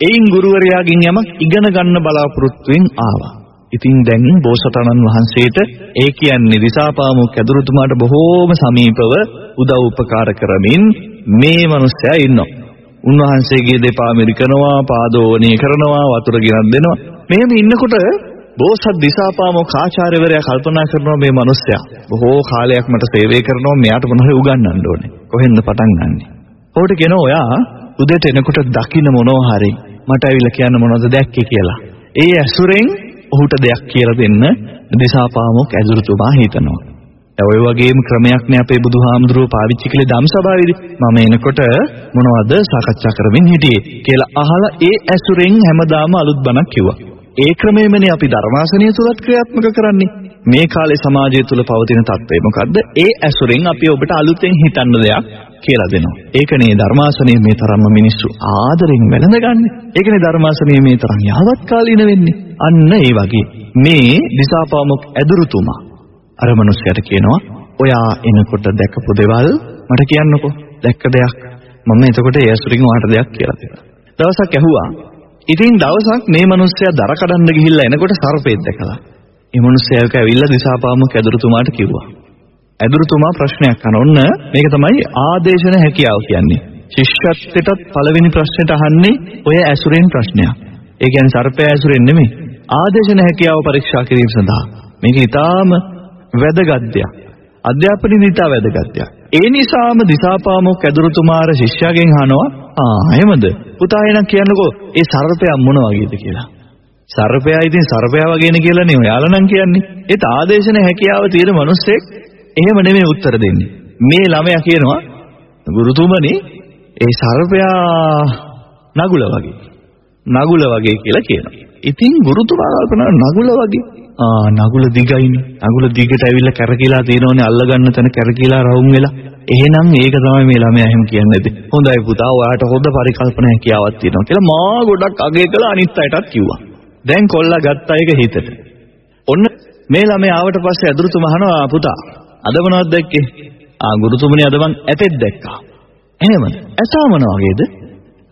එයින් ගුරුවරයාගෙන් යමක් ඉගෙන ගන්න බලාපොරොත්තුෙන් ආවා. ඉතින් දැන් බෝසතාණන් වහන්සේට ඒ කියන්නේ දිසාපාමුක් ඇදුරුතුමාට බොහෝම සමීපව උදව් උපකාර කරමින් මේ මිනිස්සයා ඉන්නවා. උන්වහන්සේගේ දෙපා මිරිකනවා, පාදෝණී කරනවා, වතුර ගෙනත් දෙනවා. මෙහෙම ඉන්නකොට බෝසත් දිසාපාමෝ කාචාර්යවරයා කල්පනා කරනවා මේ මිනිස්සයා බොහෝ කාලයක් මට සේවය කරනවා මෙයාට මොනවද උගන්වන්න ඕනේ. කොහෙන්ද පටන් ගන්නෙ? ඕකට කියනවා ඔයා උදේට එනකොට දකින්න මොනවා හරි මට ඇවිල්ලා කියන්න මොනවද දැක්කේ කියලා. ඒ ඇසුරෙන් ඔහුට දෙයක් කියලා දෙන්න දිසාපාමොක් ඇදුරුතුමා හිතනවා. ඔය වගේම ක්‍රමයක් නේ අපේ බුදුහාමුදුරුවෝ පාවිච්චි කළේ ධම්සභාවේදී. මම එනකොට මොනවද සාකච්ඡා කරමින් හිටියේ කියලා අහලා ඒ ඇසුරෙන් හැමදාම අලුත් බණක් කිව්වා. ඒ ක්‍රමයමනේ අපි ධර්මාසනය තුලත් ක්‍රියාත්මක කරන්නේ. මේ කාලේ සමාජය තුල පවතින තත්ත්වය මොකද්ද? ඒ ඇසුරෙන් අපි ඔබට අලුතෙන් හිතන්න දෙයක් කියලා දෙනවා. ඒකනේ ධර්මාසනයේ මේ තරම්ම මිනිස්සු ආදරෙන් වැළඳගන්නේ. ඒකනේ ධර්මාසනයේ මේ තරම් යාවත් කාලීන වෙන්නේ. අන්න ඒ වගේ මේ දිසාපාමොක් ඇදුරුතුමා අර මිනිස්සයාට කියනවා ඔයා එනකොට දැකපු දේවල් මට කියන්නකෝ. දැක්ක දෙයක් මම එතකොට ඒ ඇසුරින් ඔයාට දෙයක් කියලා දෙනවා. දවසක් ඇහුවා. ඉතින් දවසක් මේ මිනිස්සයා දර කඩන්න ගිහිල්ලා එනකොට සර්පෙක් දැකලා. ඒ මිනිස්සයා එක ඇවිල්ලා දිසාපාමොක් ඇදුරුතුමාට කිව්වා. ඇදුරුතුමා ප්‍රශ්නයක් අහන ඔන්න මේක තමයි ආදේශන හැකියාව කියන්නේ. ශිෂ්‍යත්වයටත් පළවෙනි ප්‍රශ්නෙට අහන්නේ ඔය ඇසුරෙන් ප්‍රශ්නයක්. ඒ කියන්නේ සර්පය ඇසුරෙන් නෙමෙයි. ආදේශන හැකියාව පරීක්ෂා කිරීම සඳහා. මේක ඊටාම වැදගත් දෙයක්. අධ්‍යාපනයේ ඊටා වැදගත් දෙයක්. ඒ නිසාම දිසාපාමොක් ඇදුරුතුමාර ශිෂ්‍යයාගෙන් අහනවා ආ එහෙමද? පුතා එනක් කියන්නකෝ ඒ සර්පයා මොන වගේද කියලා. සර්පයා ඉතින් සර්පයා වගේනේ කියලානේ ඔයාලා නම් කියන්නේ. ඒත් ආදේශන හැකියාව තියෙන මිනිස්සෙක් එහෙම නෙමෙයි උත්තර දෙන්නේ. මේ ළමයා කියනවා ගුරුතුමනි ඒ සර්පයා නගුල වගේ. නගුල වගේ කියලා කියනවා. ඉතින් ගුරුතුමා කල්පනා නගුල වගේ. ආ නගුල දිගයිනේ. නගුල දිගට ඇවිල්ලා කැරකිලා තියෙනෝනේ අල්ලගන්න තැන කැරකිලා රවුම් වෙලා. එහෙනම් ඒක තමයි මේ ළමයා එහෙම කියන්නේ. හොඳයි පුතා ඔයාට හොඳ පරිකල්පනා හැකියාවක් තියෙනවා කියලා මා ගොඩක් අගය කළා අනිත් අයටත් කිව්වා. දැන් කොල්ලා ගත්තා ඒක හිතට. ඔන්න මේ ළමයා ආවට පස්සේ අදුරුතුමා අහනවා පුතා අද මොනවද දැක්කේ? ආ ගුරුතුමනි අද මං ඇතෙක් දැක්කා. එහෙමද? ඇතා මොන වගේද?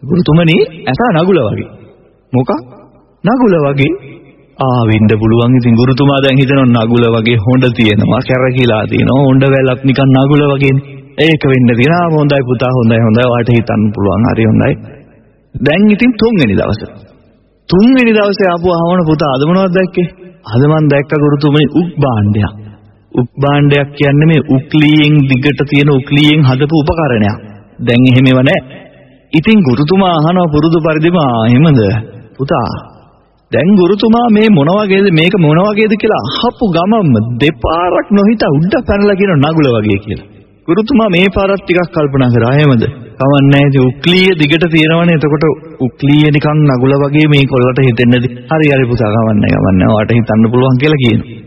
ගුරුතුමනි ඇතා නගුල වගේ. මොකක්? නගුල වගේ. ආ වෙන්න පුළුවන් ඉතින් ගුරුතුමා දැන් හිතනවා නගුල වගේ හොඬ තියෙනවා කැරකිලා තියෙනවා හොඬ වැලක් නිකන් නගුල වගේනේ. ඒක වෙන්න තියෙනවා හොඳයි පුතා හොඳයි හොඳයි ඔයාලට හිතන්න පුළුවන් හරි හොඳයි. දැන් ඉතින් තුන්වෙනි දවසේ. තුන්වෙනි දවසේ ආපු අහවන පුතා අද මොනවද දැක්කේ? අද මං දැක්ක ගුරුතුමනි උක් භාණ්ඩයක්. උක් භාණ්ඩයක් කියන්නේ මේ උක්ලියෙන් දිගට තියෙන උක්ලියෙන් හදපු උපකරණයක්. දැන් එහෙම ඒවා නැහැ. ඉතින් ගුරුතුමා අහනවා පුරුදු පරිදිම එහෙමද? පුතා දැන් ගුරුතුමා මේ මොන වගේද මේක මොන වගේද කියලා අහපු ගමම්ම දෙපාරක් නොහිතා උඩ පැනලා කියන නගුල වගේ කියලා. ගුරුතුමා මේ පාරක් ටිකක් කල්පනා කරා එහෙමද? කවන්නේ ඉතින් උක්ලිය දිගට තියෙනවනේ එතකොට උක්ලිය නිකන් නගුල වගේ මේ කොල්ලට හිතෙන්නේද? හරි හරි පුතා කවන්නේ කවන්නේ ඔයාට හිතන්න පුළුවන් කියලා කියනවා.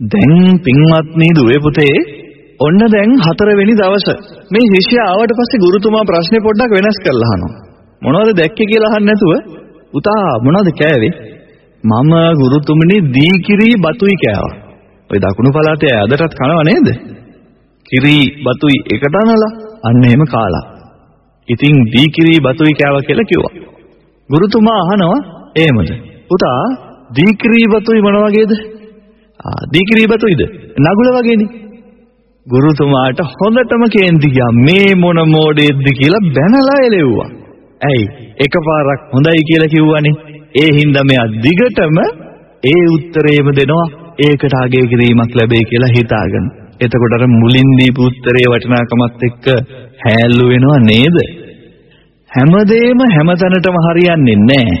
දැන් පින්වත්නි දුවේ පුතේ ඔන්න දැන් හතරවෙනි දවස මේ ශිෂ්‍යයා ආවට පස්සේ ගුරුතුමා ප්‍රශ්නේ පොඩ්ඩක් වෙනස් කරලා අහනවා. මොනවද දැක්කේ කියලා අහන්න නැතුව පුතා මොනවද කෑවේ? මම ගුරුතුමනි දීකිරි බතුයි කෑවා. ඔය දකුණු පළාතේ අදටත් කනව නේද? කිරි බතුයි එකට අනලා අන්න එහෙම කාලා. ඉතින් දීකිරි බතුයි කෑවා කියලා කිව්වා. ගුරුතුමා අහනවා එහෙමද? පුතා දීකිරි බතුයි මොන වගේද? ආ දීකිරි බතුයිද? නගුල වගේනේ. ගුරුතුමාට හොඳටම කේන්ති ගියා මේ මොන මෝඩෙක්ද කියලා බැනලා එලෙව්වා. ඇයි එකපාරක් හොඳයි කියලා කිව්වනේ. ඒ හින්දා මෙයා දිගටම ඒ උත්තරේම දෙනවා. ඒකට අගය කිරීමක් ලැබෙයි කියලා හිතාගෙන. එතකොට අර මුලින් දීපු උත්තරේ වටිනාකමත් එක්ක හැල්ලු වෙනව නේද? හැමදේම හැමතැනටම හරියන්නේ නැහැ.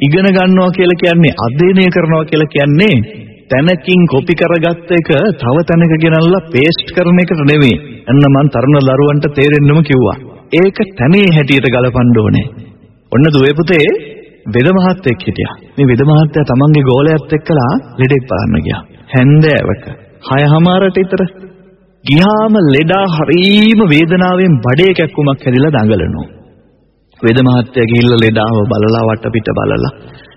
ඉගෙන ගන්නවා කියලා කියන්නේ අධ්‍යයනය කරනවා කියලා කියන්නේ තැනකින් කොපි කරගත්ත එක තව තැනක ගෙනල්ලා පේස්ට් කරන එකට නෙවෙයි. එන්න මං තරුණ දරුවන්ට තේරෙන්නම කිව්වා. ඒක තනේ හැටියට ගලපන්න ඕනේ. ඔන්න දුවේ පුතේ වෙද මහත්තයෙක් හිටියා. මේ වෙද මහත්තයා තමන්ගේ ගෝලයාත් එක්කලා ලෙඩෙක් බලන්න ගියා. හැන්දෑවක 6:00මාරට විතර ගියාම ලෙඩා හරීම වේදනාවෙන් බඩේ කැක්කුමක් හැදිලා දඟලනවා. වෙද මහත්තයා ගිහිල්ලා ලෙඩාව බලලා වටපිට බලලා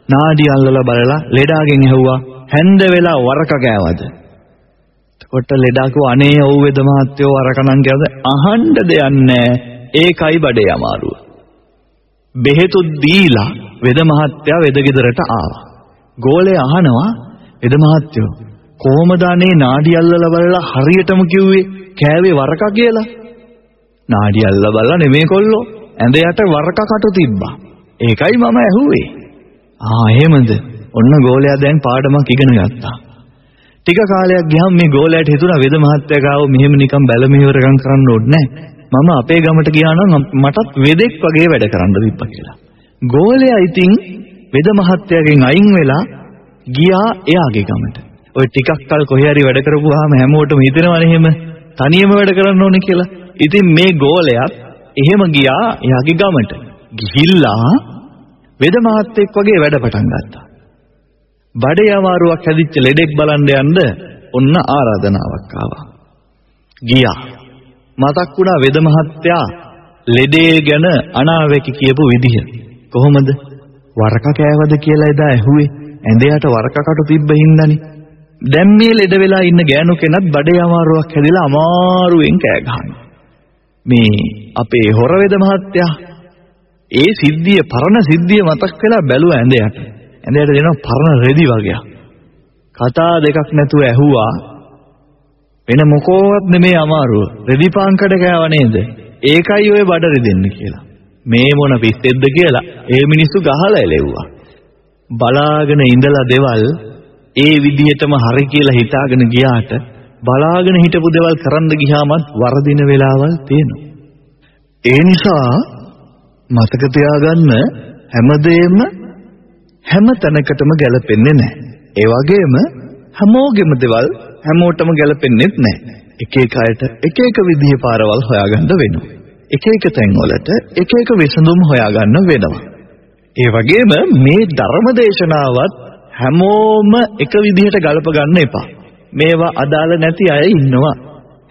නාඩි අල්ලලා බලලා ලෙඩාගෙන් ඇහුවා හැන්ද වෙලා වරක කෑවද? එතකොට ලෙඩා කිව්වා අනේ ඔව් වෙද මහත්තයෝ වරක නම් කියවද? අහන්න දෙයක් නැහැ. ඒකයි බඩේ අමාරුව. බෙහෙතු දීලා වෙද මහත්තයා වෙද ගෙදරට ආවා. ගෝලේ අහනවා වෙද මහත්තයෝ කොහොමද අනේ නාඩි අල්ලලා බලලා හරියටම කිව්වේ කෑවේ වරක කියලා? නාඩි අල්ලලා බලලා නෙමේ කොල්ලෝ. ඇඳ යට වරක කටු තිබ්බා. ඒකයි මම ඇහුවේ. ආ එහෙමද? ඔන්න ගෝලයා දැන් පාඩමක් ඉගෙන ගත්තා. ටික කාලයක් ගියාම මේ ගෝලයාට හිතුණා වෙද මහත්තයා ගාව මෙහෙම නිකන් බැල මෙහෙවරකම් කරන්න ඕනේ මම අපේ ගමට ගියා නම් මටත් වෙදෙක් වගේ වැඩ කරන්න තිබ්බා කියලා. ගෝලයා ඉතින් වෙද මහත්තයාගෙන් අයින් වෙලා ගියා එයාගේ ගමට. ඔය ටිකක් කල් කොහේ හරි වැඩ කරපුවාම හැමෝටම හිතෙනවනේ එහෙම තනියම වැඩ කරන්න ඕනේ කියලා. ඉතින් මේ ගෝලයාත් එහෙම ගියා එයාගේ ගමට. ගිහිල්ලා වෙද මහත්තයෙක් වගේ වැඩ පටන් ගත්තා. බඩේ අමාරුවක් හැදිච්ච ලෙඩෙක් බලන්න යන්න ඔන්න ආරාධනාවක් ආවා. ගියා. මතක් වුණා වෙද මහත්තයා ලෙඩේ ගැන අනාවැකි කියපු විදිහ. කොහොමද? වරක කෑවද කියලා එදා ඇහුවේ. ඇඳයට වරක කටු තිබ්බ හින්දානේ. දැන් මේ ලෙඩ වෙලා ඉන්න ගෑනු කෙනත් බඩේ අමාරුවක් හැදිලා අමාරුවෙන් කෑ ගහනවා. මේ අපේ හොරවේද මහත්තයා ඒ සිද්ධිය පරණ සිද්ධිය මතක් වෙලා බැලුවා ඇඳයට. ඇඳයට දෙනවා පරණ රෙදි වගේක්. කතා දෙකක් නැතුව ඇහුවා වෙන මොකෝවත් නෙමේ අමාරුව. රෙදි පාංකඩ කෑව නේද? ඒකයි ඔය බඩ රිදෙන්නේ කියලා. මේ මොන පිස්සෙද්ද කියලා ඒ මිනිස්සු ගහලා එලෙව්වා. බලාගෙන ඉඳලා දෙවල් ඒ විදිහටම හරි කියලා හිතාගෙන ගියාට බලාගෙන හිටපු දේවල් කරන්න ගියාමත් වරදින වෙලාවල් තියෙනවා. ඒ නිසා මතක තියාගන්න හැමදේම හැම තැනකටම ගැලපෙන්නේ නැහැ. ඒ වගේම හැමෝගෙම දේවල් හැමෝටම ගැලපෙන්නේත් නැහැ. එක එක අයට එක එක විදිහේ පාරවල් හොයාගන්න වෙනවා. එක එක තැන්වලට එක එක විසඳුම් හොයාගන්න වෙනවා. ඒ වගේම මේ ධර්ම දේශනාවත් හැමෝම එක විදිහට ගලප ගන්න එපා. මේවා අදාළ නැති අය ඉන්නවා.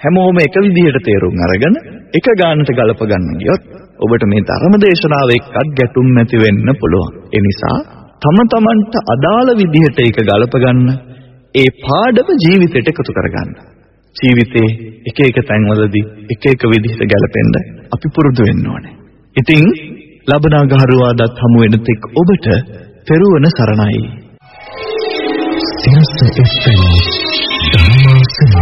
හැමෝම එක විදිහට තේරුම් අරගෙන එක ගානට ගලප ගන්න ගියොත් ඔබට මේ ධර්ම දේශනාව එක්කත් ගැටුම් නැති වෙන්න පුළුවන්. ඒ නිසා තම තමන්ට අදාළ විදිහට ඒක ගලප ගන්න ඒ පාඩම ජීවිතයට එකතු කරගන්න. ජීවිතේ එක එක තැන්වලදී එක එක විදිහට ගැලපෙන්න අපි පුරුදු වෙන්න ඕනේ. ඉතින් ලබනාගහරුවාදත් හමු වෙන තෙක් ඔබට පෙරුවන සරණයි. සිරස FM ධර්මාසනය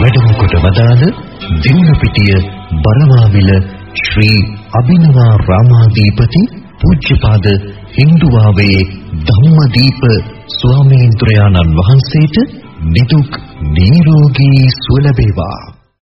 වැඩම කොට වදාළ දිනුනපිටිය බරවාවිල ශ්‍රී අභිනවා රාමාදීපති පූජ්‍යපාද හින්දුවාවේ ධම්මදීප ස්වාමීන්ද්‍රයාණන් වහන්සේට නිදුක් නිරෝගී සුව ලැබේවා.